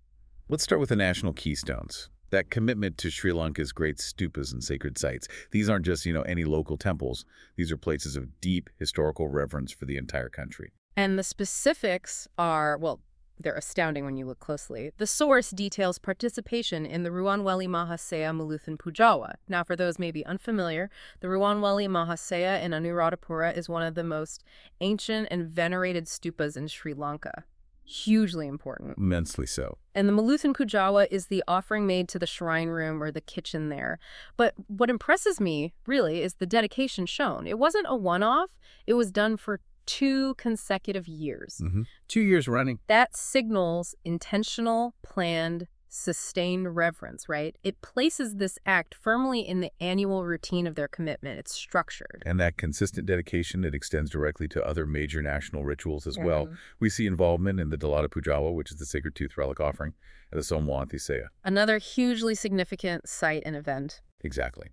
Let's start with the national keystones. That commitment to Sri Lanka's great stupas and sacred sites. These aren't just, you know, any local temples. These are places of deep historical reverence for the entire country. And the specifics are, well, they're astounding when you look closely. The source details participation in the Ruanwali Mahasaya Muluthan Pujawa. Now, for those maybe unfamiliar, the Ruanwali Mahasaya in Anuradhapura is one of the most ancient and venerated stupas in Sri Lanka. Hugely important. Immensely so. And the Muluthan Pujawa is the offering made to the shrine room or the kitchen there. But what impresses me, really, is the dedication shown. It wasn't a one-off. It was done for two consecutive years. Mm-hmm. Two years running. That signals intentional, planned, sustained reverence, right? It places this act firmly in the annual routine of their commitment. It's structured. And that consistent dedication, it extends directly to other major national rituals as well. We see involvement in the Dalada Pujawa, which is the sacred tooth relic offering, and the Somawathi Another hugely significant site and event. Exactly.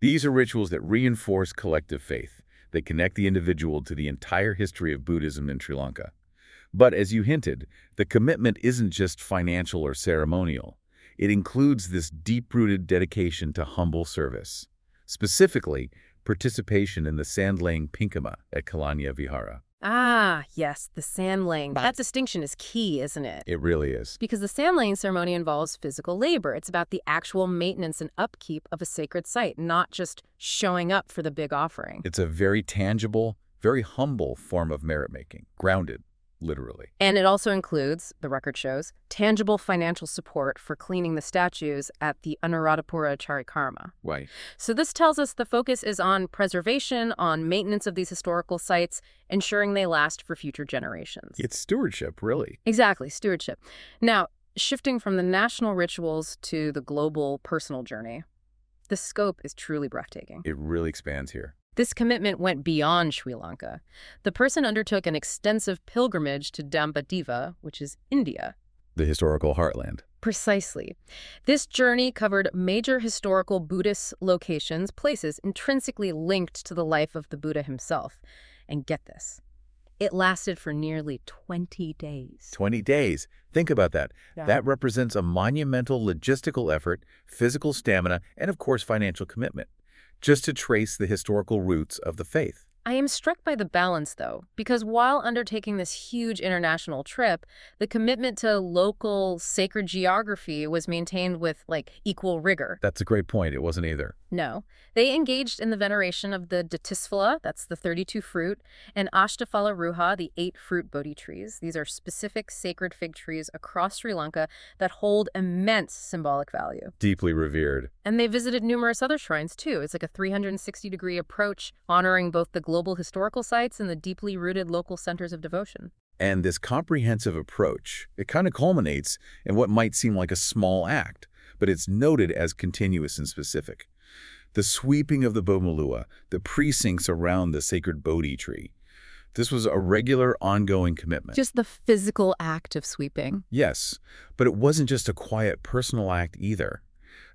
These are rituals that reinforce collective faith. They connect the individual to the entire history of Buddhism in Sri Lanka. But as you hinted, the commitment isn't just financial or ceremonial. It includes this deep-rooted dedication to humble service. Specifically, participation in the sand-laying pinkama at Kelaniya Vihara. Ah, yes, the sand laying. That distinction is key, isn't it? It really is. Because the sand laying ceremony involves physical labor. It's about the actual maintenance and upkeep of a sacred site, not just showing up for the big offering. It's a very tangible, very humble form of merit-making, grounded, literally. And it also includes, the record shows, tangible financial support for cleaning the statues at the Anuradhapura Charikarma. Right. So this tells us the focus is on preservation, on maintenance of these historical sites, ensuring they last for future generations. It's stewardship, really. Exactly, stewardship. Now, shifting from the national rituals to the global personal journey, the scope is truly breathtaking. It really expands here. This commitment went beyond Sri Lanka. The person undertook an extensive pilgrimage to Dambadiva, which is India. The historical heartland. Precisely. This journey covered major historical Buddhist locations, places intrinsically linked to the life of the Buddha himself. And get this, it lasted for nearly 20 days. 20 days. Think about that. Yeah. That represents a monumental logistical effort, physical stamina, and of course financial commitment, just to trace the historical roots of the faith. I am struck by the balance, though, because while undertaking this huge international trip, the commitment to local sacred geography was maintained with, like, equal rigor. That's a great point. It wasn't either. No. They engaged in the veneration of the Datisvala, that's the 32 fruit, and Ashtafala Ruha, the eight fruit Bodhi trees. These are specific sacred fig trees across Sri Lanka that hold immense symbolic value. Deeply revered. And they visited numerous other shrines, too. It's like a 360 degree approach, honoring both the global historical sites and the deeply rooted local centers of devotion. And this comprehensive approach, it kind of culminates in what might seem like a small act, but it's noted as continuous and specific. The sweeping of the Bomaluwa, the precincts around the sacred Bodhi tree. This was a regular, ongoing commitment. Just the physical act of sweeping. Yes, but it wasn't just a quiet personal act either.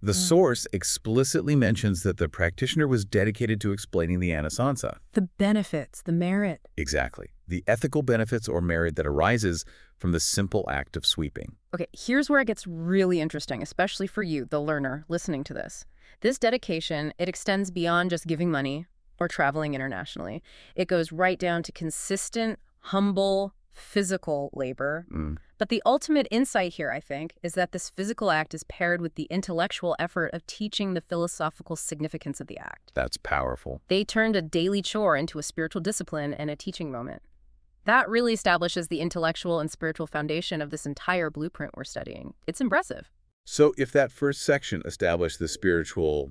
The mm. source explicitly mentions that the practitioner was dedicated to explaining the anasansa. The benefits, the merit. Exactly. The ethical benefits or merit that arises from the simple act of sweeping. Okay, here's where it gets really interesting, especially for you, the learner, listening to this. This dedication, it extends beyond just giving money or traveling internationally. It goes right down to consistent, humble, physical labor. Mm. But the ultimate insight here, I think, is that this physical act is paired with the intellectual effort of teaching the philosophical significance of the act. That's powerful. They turned a daily chore into a spiritual discipline and a teaching moment. That really establishes the intellectual and spiritual foundation of this entire blueprint we're studying. It's impressive. So if that first section established the spiritual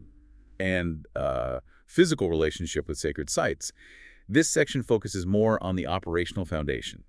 and uh, physical relationship with sacred sites, this section focuses more on the operational foundation,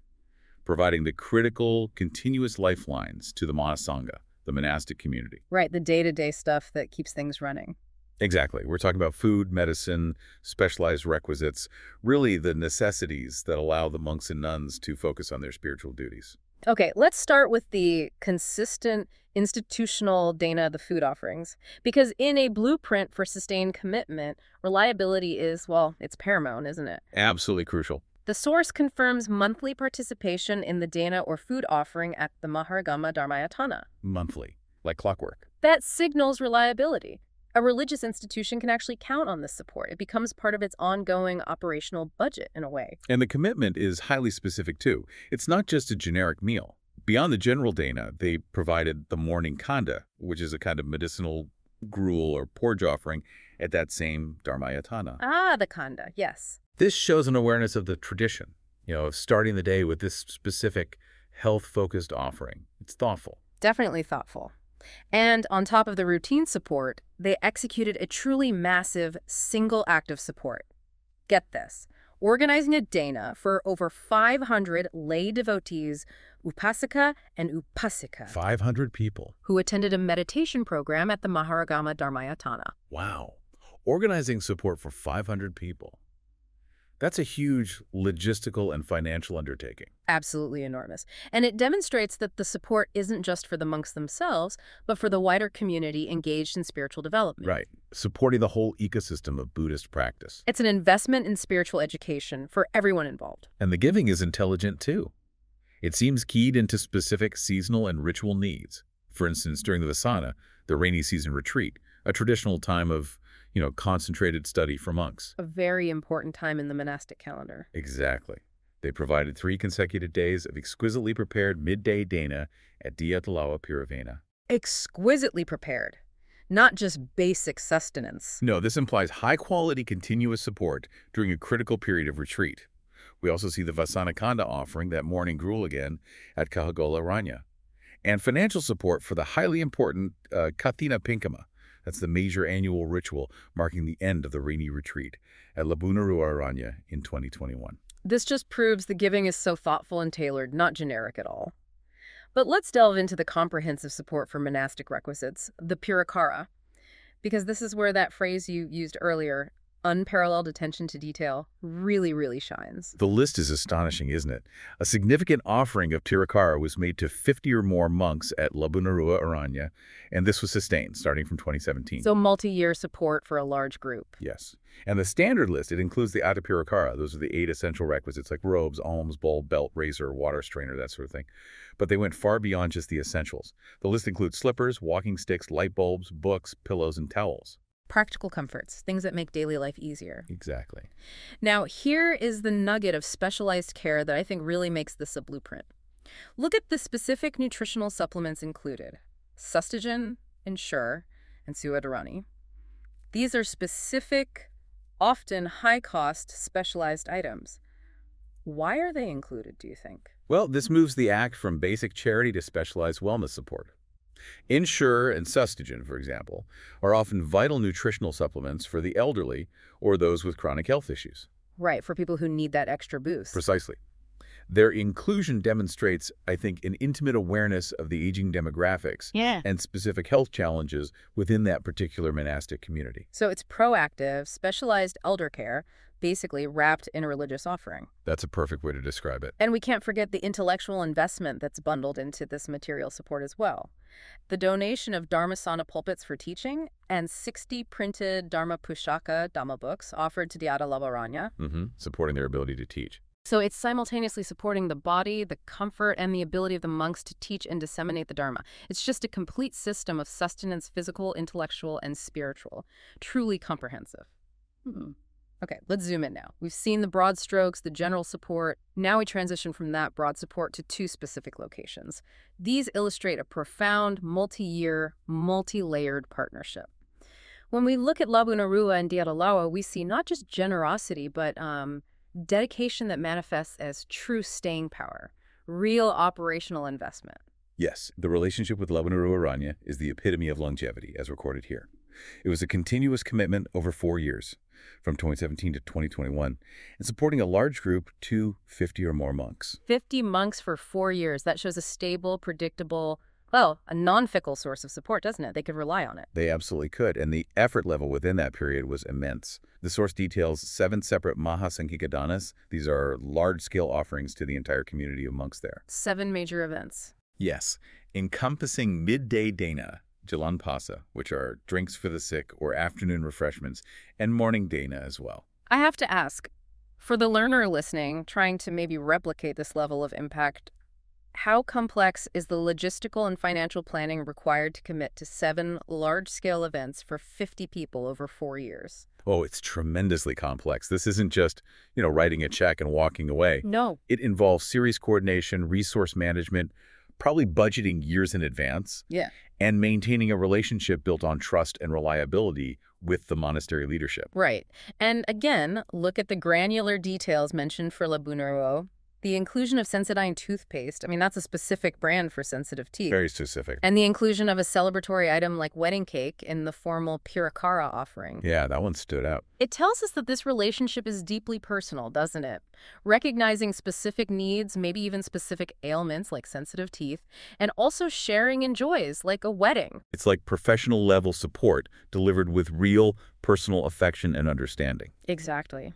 providing the critical, continuous lifelines to the Mahasangha, the monastic community. Right, the day-to-day stuff that keeps things running. Exactly. We're talking about food, medicine, specialized requisites, really the necessities that allow the monks and nuns to focus on their spiritual duties. Okay, let's start with the consistent institutional dana, the food offerings. Because in a blueprint for sustained commitment, reliability is, well, it's paramount, isn't it? Absolutely crucial. The source confirms monthly participation in the dana or food offering at the Maharagama Dharmayatana. Monthly, like clockwork. That signals reliability. A religious institution can actually count on this support. It becomes part of its ongoing operational budget in a way. And the commitment is highly specific too. It's not just a generic meal. Beyond the general dana, they provided the morning kanda, which is a kind of medicinal gruel or porridge offering at that same Dharmayatana. Ah, the kanda, yes. This shows an awareness of the tradition, you know, of starting the day with this specific health-focused offering. It's thoughtful. Definitely thoughtful. And on top of the routine support, they executed a truly massive single act of support. Get this. Organizing a dana for over 500 lay devotees, upasaka and upasika, 500 people. who attended a meditation program at the Maharagama Dharmayatana. Wow. Organizing support for 500 people. That's a huge logistical and financial undertaking. Absolutely enormous. And it demonstrates that the support isn't just for the monks themselves, but for the wider community engaged in spiritual development. Right. Supporting the whole ecosystem of Buddhist practice. It's an investment in spiritual education for everyone involved. And the giving is intelligent too. It seems keyed into specific seasonal and ritual needs. For instance, during the Vasana, the rainy season retreat, a traditional time of, you know, concentrated study for monks. A very important time in the monastic calendar. Exactly. They provided three consecutive days of exquisitely prepared midday dana at Diyatalawa Pirivena. Exquisitely prepared, not just basic sustenance. No, this implies high-quality continuous support during a critical period of retreat. We also see the Vasanakanda offering that morning gruel again at Kahagola Ranya. And financial support for the highly important uh, Kathina Pinkama. That's the major annual ritual marking the end of the rainy retreat at Labunarua Aranya in 2021. This just proves the giving is so thoughtful and tailored, not generic at all. But let's delve into the comprehensive support for monastic requisites, the Pirikara, because this is where that phrase you used earlier, unparalleled attention to detail, really, really shines. The list is astonishing, isn't it? A significant offering of Pirikara was made to 50 or more monks at Labunarua Aranya, and this was sustained starting from 2017. So multi-year support for a large group. Yes. And the standard list, it includes the Atapirakara. Those are the eight essential requisites like robes, alms, bowl, belt, razor, water strainer, that sort of thing. But they went far beyond just the essentials. The list includes slippers, walking sticks, light bulbs, books, pillows, and towels. Practical comforts, things that make daily life easier. Exactly. Now, here is the nugget of specialized care that I think really makes this a blueprint. Look at the specific nutritional supplements included. Sustagen, Ensure, and Suwadharani. These are specific, often high-cost, specialized items. Why are they included, do you think? Well, this moves the act from basic charity to specialized wellness support. Ensure and Sustagen, for example, are often vital nutritional supplements for the elderly or those with chronic health issues. Right, for people who need that extra boost. Precisely. Their inclusion demonstrates, I think, an intimate awareness of the aging demographics Yeah. and specific health challenges within that particular monastic community. So it's proactive, specialized elder care, basically wrapped in a religious offering. That's a perfect way to describe it. And we can't forget the intellectual investment that's bundled into this material support as well. The donation of Dharmasana pulpits for teaching and 60 printed Dharma Pushaka Dhamma books offered to the Adalavaranya. hmm Supporting their ability to teach. So it's simultaneously supporting the body, the comfort, and the ability of the monks to teach and disseminate the Dharma. It's just a complete system of sustenance, physical, intellectual, and spiritual. Truly comprehensive. Hmm. Okay, let's zoom in now. We've seen the broad strokes, the general support. Now we transition from that broad support to two specific locations. These illustrate a profound, multi-year, multi-layered partnership. When we look at Labunarua and Diyatalawa, we see not just generosity, but um, dedication that manifests as true staying power, real operational investment. Yes, the relationship with Labanuru Aranya is the epitome of longevity, as recorded here. It was a continuous commitment over four years, from 2017 to 2021, and supporting a large group to 50 or more monks. 50 monks for four years. That shows a stable, predictable, well, a non-fickle source of support, doesn't it? They could rely on it. They absolutely could, and the effort level within that period was immense. The source details seven separate Mahasanghikadanas. These are large-scale offerings to the entire community of monks there. Seven major events. Yes, encompassing midday dana, Jalan Pasa, which are drinks for the sick or afternoon refreshments, and morning dana as well. I have to ask, for the learner listening, trying to maybe replicate this level of impact, how complex is the logistical and financial planning required to commit to seven large-scale events for 50 people over four years? Oh, it's tremendously complex. This isn't just, you know, writing a check and walking away. No. It involves series coordination, resource management, probably budgeting years in advance, Yeah. And maintaining a relationship built on trust and reliability with the monastery leadership. Right. And again, look at the granular details mentioned for Labunaro. The inclusion of Sensodyne toothpaste, I mean, that's a specific brand for sensitive teeth. Very specific. And the inclusion of a celebratory item like wedding cake in the formal Pirikara offering. Yeah, that one stood out. It tells us that this relationship is deeply personal, doesn't it? Recognizing specific needs, maybe even specific ailments like sensitive teeth, and also sharing in joys like a wedding. It's like professional level support delivered with real personal affection and understanding. Exactly.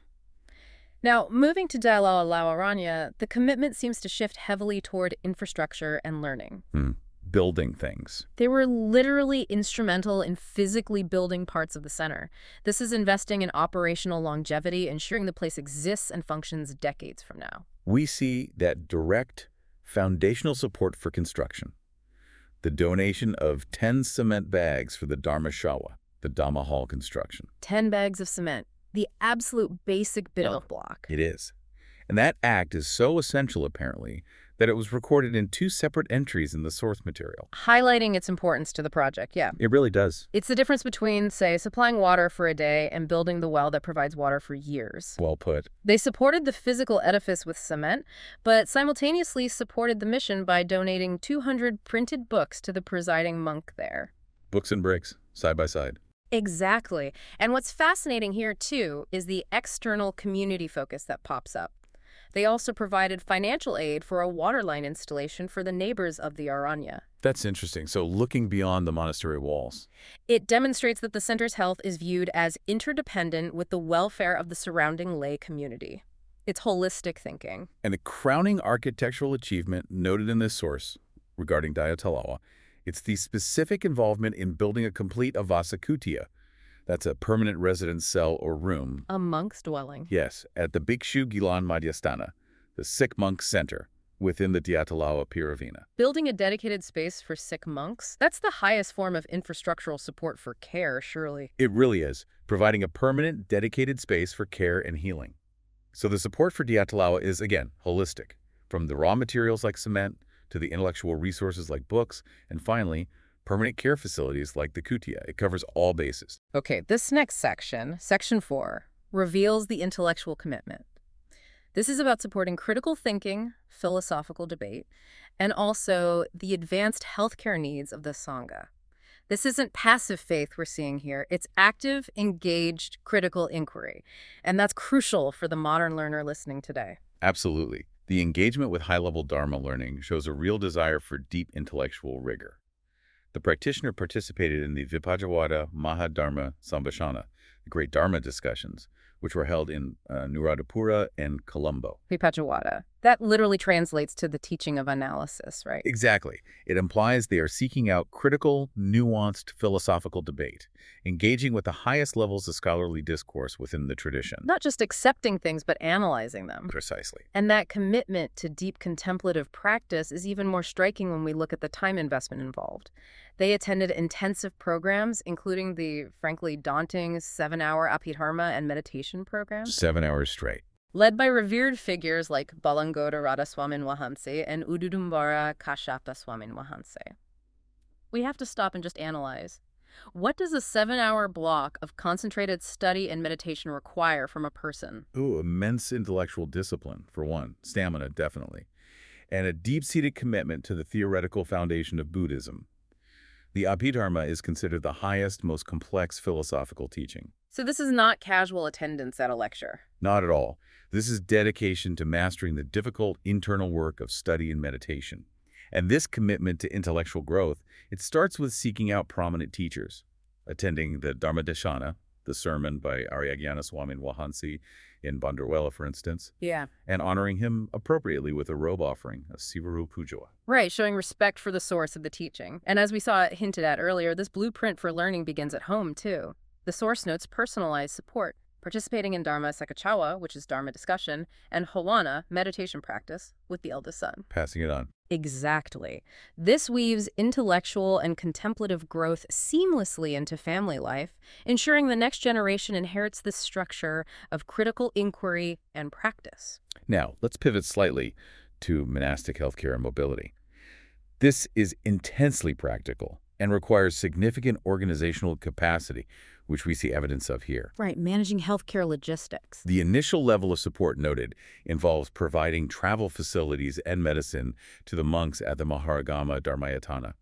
Now, moving to Dalai Lawaranya, the commitment seems to shift heavily toward infrastructure and learning. Hmm. Building things. They were literally instrumental in physically building parts of the center. This is investing in operational longevity, ensuring the place exists and functions decades from now. We see that direct foundational support for construction. The donation of 10 cement bags for the Dharma Shawa, the Dhamma Hall construction. 10 bags of cement, the absolute basic building block. It is. And that act is so essential, apparently, that it was recorded in two separate entries in the source material. Highlighting its importance to the project, yeah. It really does. It's the difference between, say, supplying water for a day and building the well that provides water for years. Well put. They supported the physical edifice with cement, but simultaneously supported the mission by donating 200 printed books to the presiding monk there. Books and bricks, side by side. Exactly. And what's fascinating here, too, is the external community focus that pops up. They also provided financial aid for a waterline installation for the neighbors of the Aranya. That's interesting. So looking beyond the monastery walls. It demonstrates that the center's health is viewed as interdependent with the welfare of the surrounding lay community. It's holistic thinking. And the crowning architectural achievement noted in this source regarding Diyatalawa, it's the specific involvement in building a complete Avasa Kutia. That's a permanent residence cell or room. A monk's dwelling. Yes, at the Bhikshu Gilan Madhyasthana, the sick monk center within the Diyatalawa Pirivena. Building a dedicated space for sick monks? That's the highest form of infrastructural support for care, surely. It really is, providing a permanent, dedicated space for care and healing. So the support for Diyatalawa is, again, holistic, from the raw materials like cement to the intellectual resources like books, and finally, permanent care facilities like the Kutia. It covers all bases. Okay, this next section, section four, reveals the intellectual commitment. This is about supporting critical thinking, philosophical debate, and also the advanced healthcare needs of the Sangha. This isn't passive faith we're seeing here. It's active, engaged, critical inquiry. And that's crucial for the modern learner listening today. Absolutely. The engagement with high-level Dharma learning shows a real desire for deep intellectual rigor. The practitioner participated in the Vipajawada Mahadharma Sambhashana, the great Dharma discussions, which were held in uh, Nuradipura and Colombo. Vipajawada. That literally translates to the teaching of analysis, right? Exactly. It implies they are seeking out critical, nuanced philosophical debate, engaging with the highest levels of scholarly discourse within the tradition. Not just accepting things, but analyzing them. Precisely. And that commitment to deep contemplative practice is even more striking when we look at the time investment involved. They attended intensive programs, including the frankly daunting seven hour Abhidharma and meditation programs, Seven hours straight. Led by revered figures like Balangoda Radhaswamin Wahanse and Ududumbara Kashyapa Swamin. We have to stop and just analyze. What does a seven hour block of concentrated study and meditation require from a person? Ooh, immense intellectual discipline, for one. Stamina, definitely. And a deep-seated commitment to the theoretical foundation of Buddhism. The Abhidharma is considered the highest, most complex philosophical teaching. So, this is not casual attendance at a lecture. Not at all. This is dedication to mastering the difficult internal work of study and meditation. And this commitment to intellectual growth, it starts with seeking out prominent teachers, attending the Dharmadeshana, the sermon by Aryagyana Swamin Wahansi in Bandarawela, for instance, Yeah. and honoring him appropriately with a robe offering, a Sivaru Puja. Right, showing respect for the source of the teaching. And as we saw hinted at earlier, this blueprint for learning begins at home, too. The source notes personalized support, participating in Dharma Sakachawa, which is Dharma discussion, and Holana, meditation practice, with the eldest son. Passing it on. Exactly. This weaves intellectual and contemplative growth seamlessly into family life, ensuring the next generation inherits this structure of critical inquiry and practice. Now, let's pivot slightly to monastic healthcare and mobility. This is intensely practical and requires significant organizational capacity, which we see evidence of here. Right, managing healthcare logistics. The initial level of support noted involves providing travel facilities and medicine to the monks at the Maharagama Dharmayatana.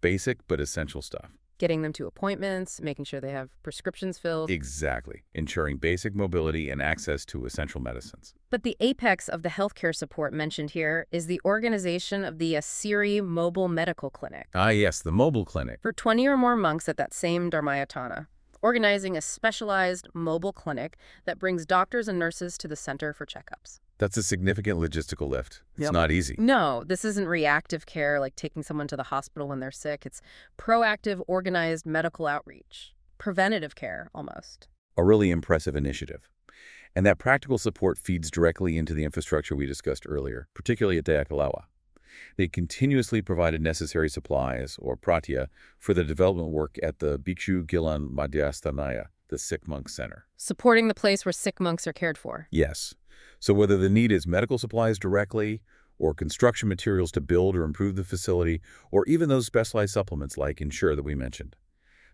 Basic but essential stuff. Getting them to appointments, making sure they have prescriptions filled. Exactly. Ensuring basic mobility and access to essential medicines. But the apex of the healthcare support mentioned here is the organization of the Asiri Mobile Medical Clinic Ah, yes, the mobile clinic. for 20 or more monks at that same Dharmayatana, organizing a specialized mobile clinic that brings doctors and nurses to the center for checkups. That's a significant logistical lift. It's Yep. not easy. No, this isn't reactive care like taking someone to the hospital when they're sick. It's proactive, organized medical outreach. Preventative care, almost. A really impressive initiative. And that practical support feeds directly into the infrastructure we discussed earlier, particularly at Diyatalawa. They continuously provided necessary supplies, or pratya, for the development work at the Bhikshu Gilan Madhyasthanaya, the Sikh monk center. Supporting the place where sick monks are cared for. Yes. So whether the need is medical supplies directly, or construction materials to build or improve the facility, or even those specialized supplements like Ensure that we mentioned,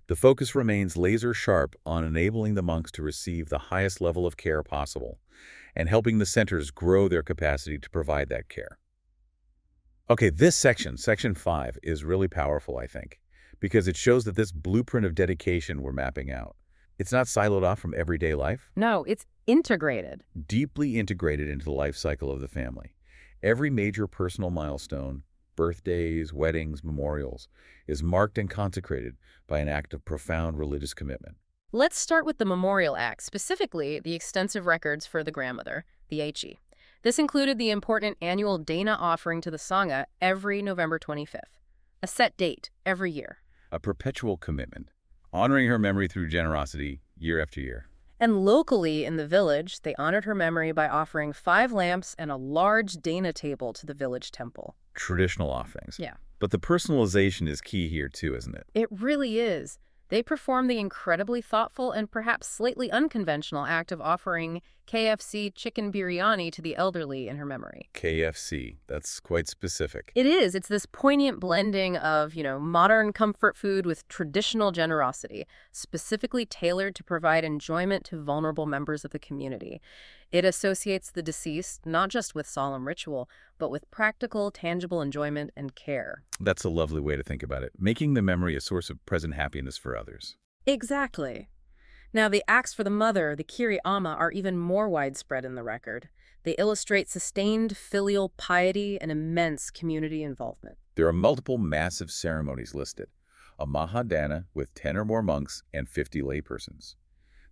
the focus remains laser sharp on enabling the monks to receive the highest level of care possible and helping the centers grow their capacity to provide that care. Okay, this section, section 5, is really powerful, I think, because it shows that this blueprint of dedication we're mapping out, it's not siloed off from everyday life No, it's integrated. deeply integrated into the life cycle of the family. Every major personal milestone, birthdays, weddings, memorials, is marked and consecrated by an act of profound religious commitment. Let's start with the Memorial Act, specifically the extensive records for the grandmother, the HE. This included the important annual Dana offering to the Sangha every November 25th, a set date every year. A perpetual commitment, honoring her memory through generosity year after year. And locally in the village, they honored her memory by offering five lamps and a large Dana table to the village temple. Traditional offerings. Yeah. But the personalization is key here too, isn't it? It really is. They performed the incredibly thoughtful and perhaps slightly unconventional act of offering KFC chicken biryani to the elderly in her memory. KFC. That's quite specific. It is. It's this poignant blending of, you know, modern comfort food with traditional generosity, specifically tailored to provide enjoyment to vulnerable members of the community. It associates the deceased not just with solemn ritual, but with practical, tangible enjoyment and care. That's a lovely way to think about it, making the memory a source of present happiness for others. Exactly. Now, the acts for the mother, the Kiri Amma, are even more widespread in the record. They illustrate sustained filial piety and immense community involvement. There are multiple massive ceremonies listed, a Mahadana with 10 or more monks and 50 laypersons.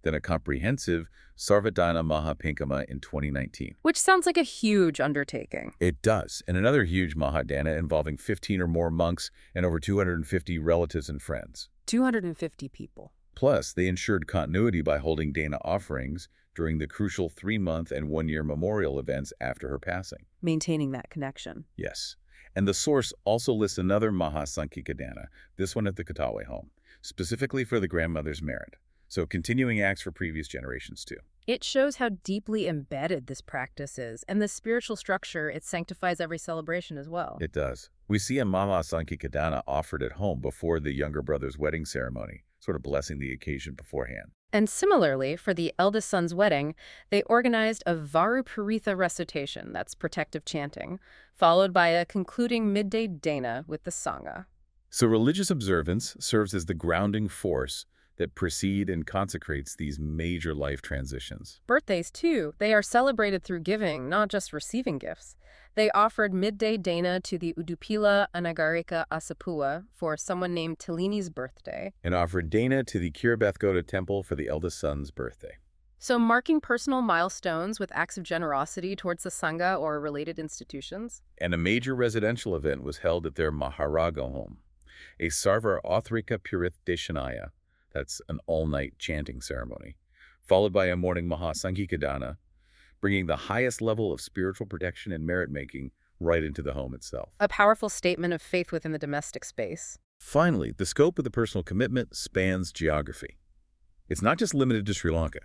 then a comprehensive Sarvadana Mahapinkama in 2019. Which sounds like a huge undertaking. It does, and another huge Mahadana involving 15 or more monks and over 250 relatives and friends. 250 people. Plus, they ensured continuity by holding Dana offerings during the crucial three-month and one-year memorial events after her passing. Maintaining that connection. Yes. And the source also lists another Mahasankika Dana, this one at the Katawe home, specifically for the grandmother's merit. So continuing acts for previous generations too. It shows how deeply embedded this practice is, and the spiritual structure it sanctifies every celebration as well. It does. We see a Mahasankika Dana offered at home before the younger brother's wedding ceremony, sort of blessing the occasion beforehand. And similarly, for the eldest son's wedding, they organized a Varupuritha recitation, that's protective chanting, followed by a concluding midday dana with the Sangha. So religious observance serves as the grounding force that precede and consecrates these major life transitions. Birthdays, too, they are celebrated through giving, not just receiving gifts. They offered midday dana to the Udupila Anagarika Asapua for someone named Talini's birthday. And offered Dana to the Kiribethgoda temple for the eldest son's birthday. So marking personal milestones with acts of generosity towards the Sangha or related institutions. And a major residential event was held at their Maharaga home, a Sarva Purith Deshanaya, that's an all-night chanting ceremony, followed by a morning Mahasankikadana, bringing the highest level of spiritual protection and merit-making right into the home itself. A powerful statement of faith within the domestic space. Finally, the scope of the personal commitment spans geography. It's not just limited to Sri Lanka.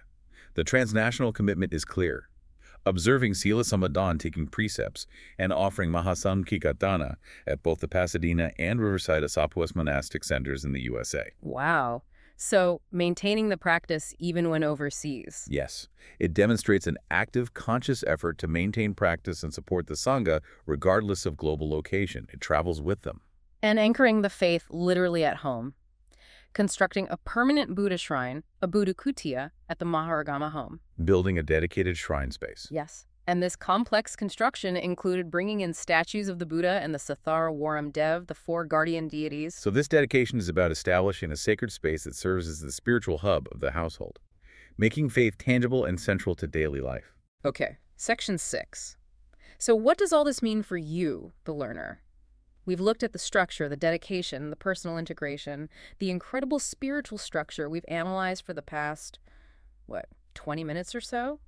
The transnational commitment is clear. Observing Sila Samadhan taking precepts and offering Mahasankikatana at both the Pasadena and Riverside Asapuas monastic centers in the USA. Wow. So, maintaining the practice even when overseas. Yes, it demonstrates an active, conscious effort to maintain practice and support the Sangha regardless of global location. It travels with them. And anchoring the faith literally at home. Constructing a permanent Buddha shrine, a Buddha Kutiya, at the Maharagama home. Building a dedicated shrine space. Yes. And this complex construction included bringing in statues of the Buddha and the Sathara Waram Dev, the four guardian deities. So this dedication is about establishing a sacred space that serves as the spiritual hub of the household, making faith tangible and central to daily life. Okay, section six. So what does all this mean for you, the learner? We've looked at the structure, the dedication, the personal integration, the incredible spiritual structure we've analyzed for the past, what, 20 minutes or so?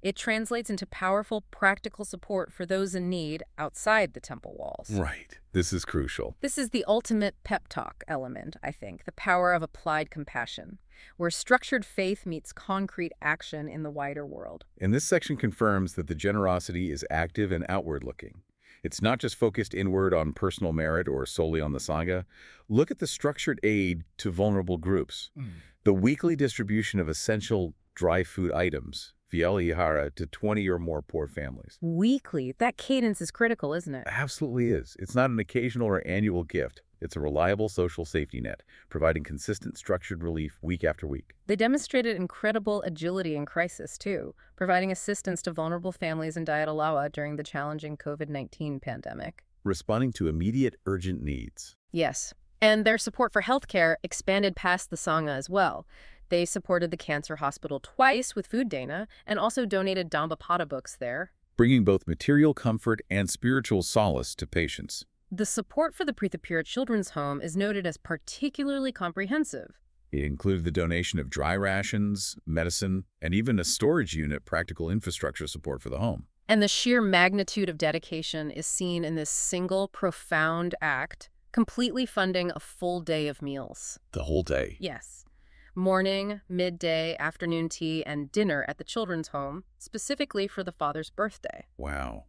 It translates into powerful practical support for those in need outside the temple walls. Right. This is crucial. This is the ultimate pep talk element, I think, the power of applied compassion, where structured faith meets concrete action in the wider world. And this section confirms that the generosity is active and outward-looking. It's not just focused inward on personal merit or solely on the Sangha. Look at the structured aid to vulnerable groups. Hmm. The weekly distribution of essential dry food items, Ihara, to 20 or more poor families. Weekly, that cadence is critical, isn't it? Absolutely is. It's not an occasional or annual gift. It's a reliable social safety net, providing consistent structured relief week after week. They demonstrated incredible agility in crisis, too, providing assistance to vulnerable families in Diyatalawa during the challenging COVID-19 pandemic. Responding to immediate urgent needs. Yes. And their support for healthcare expanded past the Sangha as well. They supported the cancer hospital twice with food dana and also donated Dhammapada books there. Bringing both material comfort and spiritual solace to patients. The support for the Prithapura Children's Home is noted as particularly comprehensive. It included the donation of dry rations, medicine, and even a storage unit practical infrastructure support for the home. And the sheer magnitude of dedication is seen in this single, profound act, completely funding a full day of meals. The whole day. Yes. Morning, midday, afternoon tea, and dinner at the children's home, specifically for the father's birthday. Wow.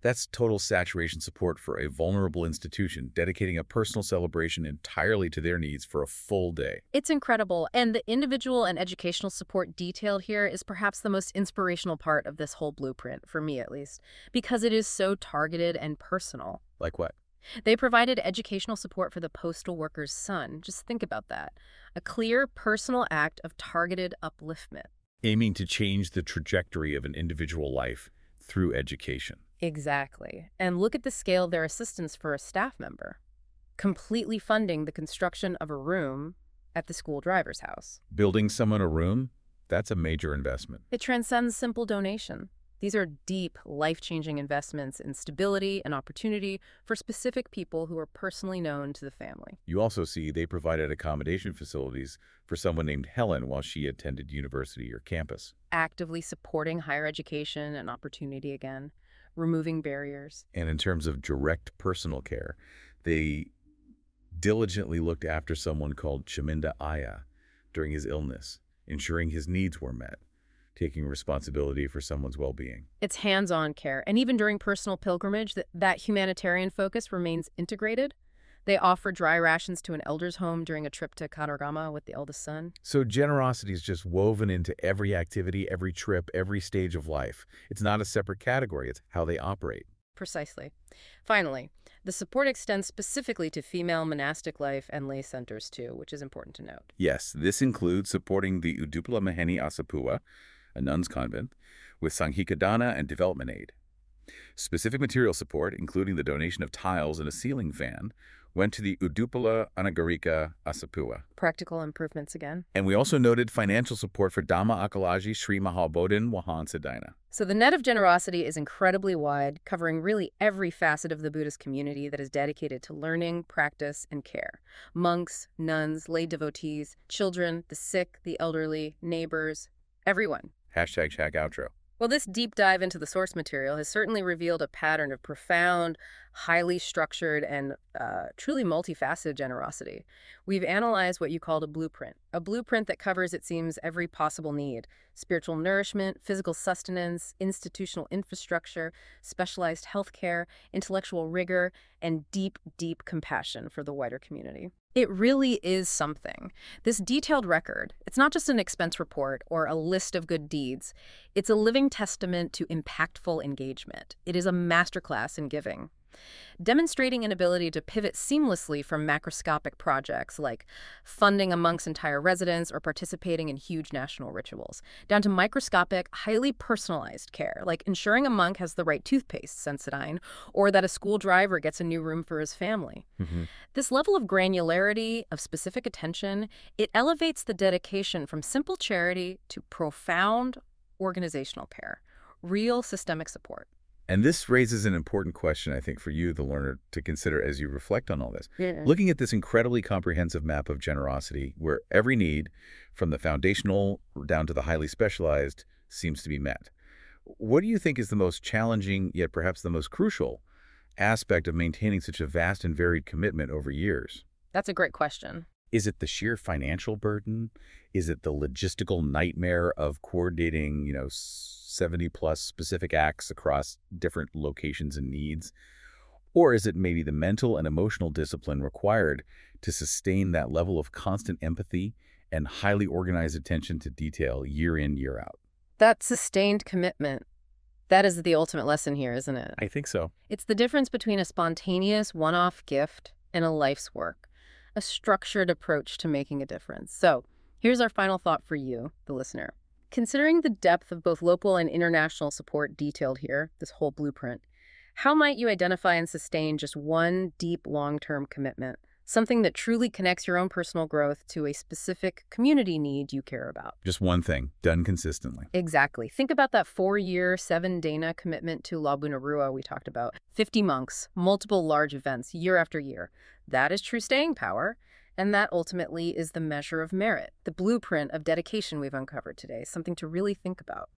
That's total saturation support for a vulnerable institution, dedicating a personal celebration entirely to their needs for a full day. It's incredible, and the individual and educational support detailed here is perhaps the most inspirational part of this whole blueprint, for me at least, because it is so targeted and personal. Like what? They provided educational support for the postal worker's son. Just think about that. A clear, personal act of targeted upliftment. Aiming to change the trajectory of an individual life through education. Exactly. And look at the scale of their assistance for a staff member. Completely funding the construction of a room at the school driver's house. Building someone a room? That's a major investment. It transcends simple donation. These are deep, life-changing investments in stability and opportunity for specific people who are personally known to the family. You also see they provided accommodation facilities for someone named Helen while she attended university or campus. Actively supporting higher education and opportunity again, removing barriers. And in terms of direct personal care, they diligently looked after someone called Chaminda Aya during his illness, ensuring his needs were met, taking responsibility for someone's well-being. It's hands-on care, and even during personal pilgrimage, that, that humanitarian focus remains integrated. They offer dry rations to an elder's home during a trip to Kanorgama with the eldest son. So generosity is just woven into every activity, every trip, every stage of life. It's not a separate category, it's how they operate. Precisely. Finally, the support extends specifically to female monastic life and lay centers too, which is important to note. Yes, this includes supporting the Udupala Maheni Asapua, a nun's convent, with Sanghikadana and development aid. Specific material support, including the donation of tiles and a ceiling fan, went to the Udupala Anagarika Asapua. Practical improvements again. And we also noted financial support for Dhamma Akalaji Sri Mahabodhin Wahan Siddhina. So the net of generosity is incredibly wide, covering really every facet of the Buddhist community that is dedicated to learning, practice, and care. Monks, nuns, lay devotees, children, the sick, the elderly, neighbors, everyone. Hashtag Shack Outro. Well, this deep dive into the source material has certainly revealed a pattern of profound, highly structured, and uh, truly multifaceted generosity. We've analyzed what you called a blueprint, a blueprint that covers, it seems, every possible need spiritual nourishment, physical sustenance, institutional infrastructure, specialized healthcare, intellectual rigor, and deep, deep compassion for the wider community. It really is something. This detailed record, it's not just an expense report or a list of good deeds. It's a living testament to impactful engagement. It is a masterclass in giving demonstrating an ability to pivot seamlessly from macroscopic projects like funding a monk's entire residence or participating in huge national rituals, down to microscopic, highly personalized care, like ensuring a monk has the right toothpaste, Sensodyne, or that a school driver gets a new room for his family. Mm-hmm. This level of granularity, of specific attention, it elevates the dedication from simple charity to profound organizational care, real systemic support. And this raises an important question, I think, for you, the learner, to consider as you reflect on all this. Yeah. Looking at this incredibly comprehensive map of generosity, where every need, from the foundational down to the highly specialized, seems to be met. What do you think is the most challenging, yet perhaps the most crucial, aspect of maintaining such a vast and varied commitment over years? That's a great question. Is it the sheer financial burden? Is it the logistical nightmare of coordinating, you know, 70 plus specific acts across different locations and needs? Or is it maybe the mental and emotional discipline required to sustain that level of constant empathy and highly organized attention to detail year in, year out? That sustained commitment. That is the ultimate lesson here, isn't it? I think so. It's the difference between a spontaneous one-off gift and a life's work, a structured approach to making a difference. So here's our final thought for you, the listener. Considering the depth of both local and international support detailed here, this whole blueprint, how might you identify and sustain just one deep long-term commitment, something that truly connects your own personal growth to a specific community need you care about? Just one thing, done consistently. Exactly. Think about that four-year, seven-dana commitment to Labunarua we talked about. 50 monks, multiple large events, year after year. That is true staying power. And that ultimately is the measure of merit, the blueprint of dedication we've uncovered today, something to really think about.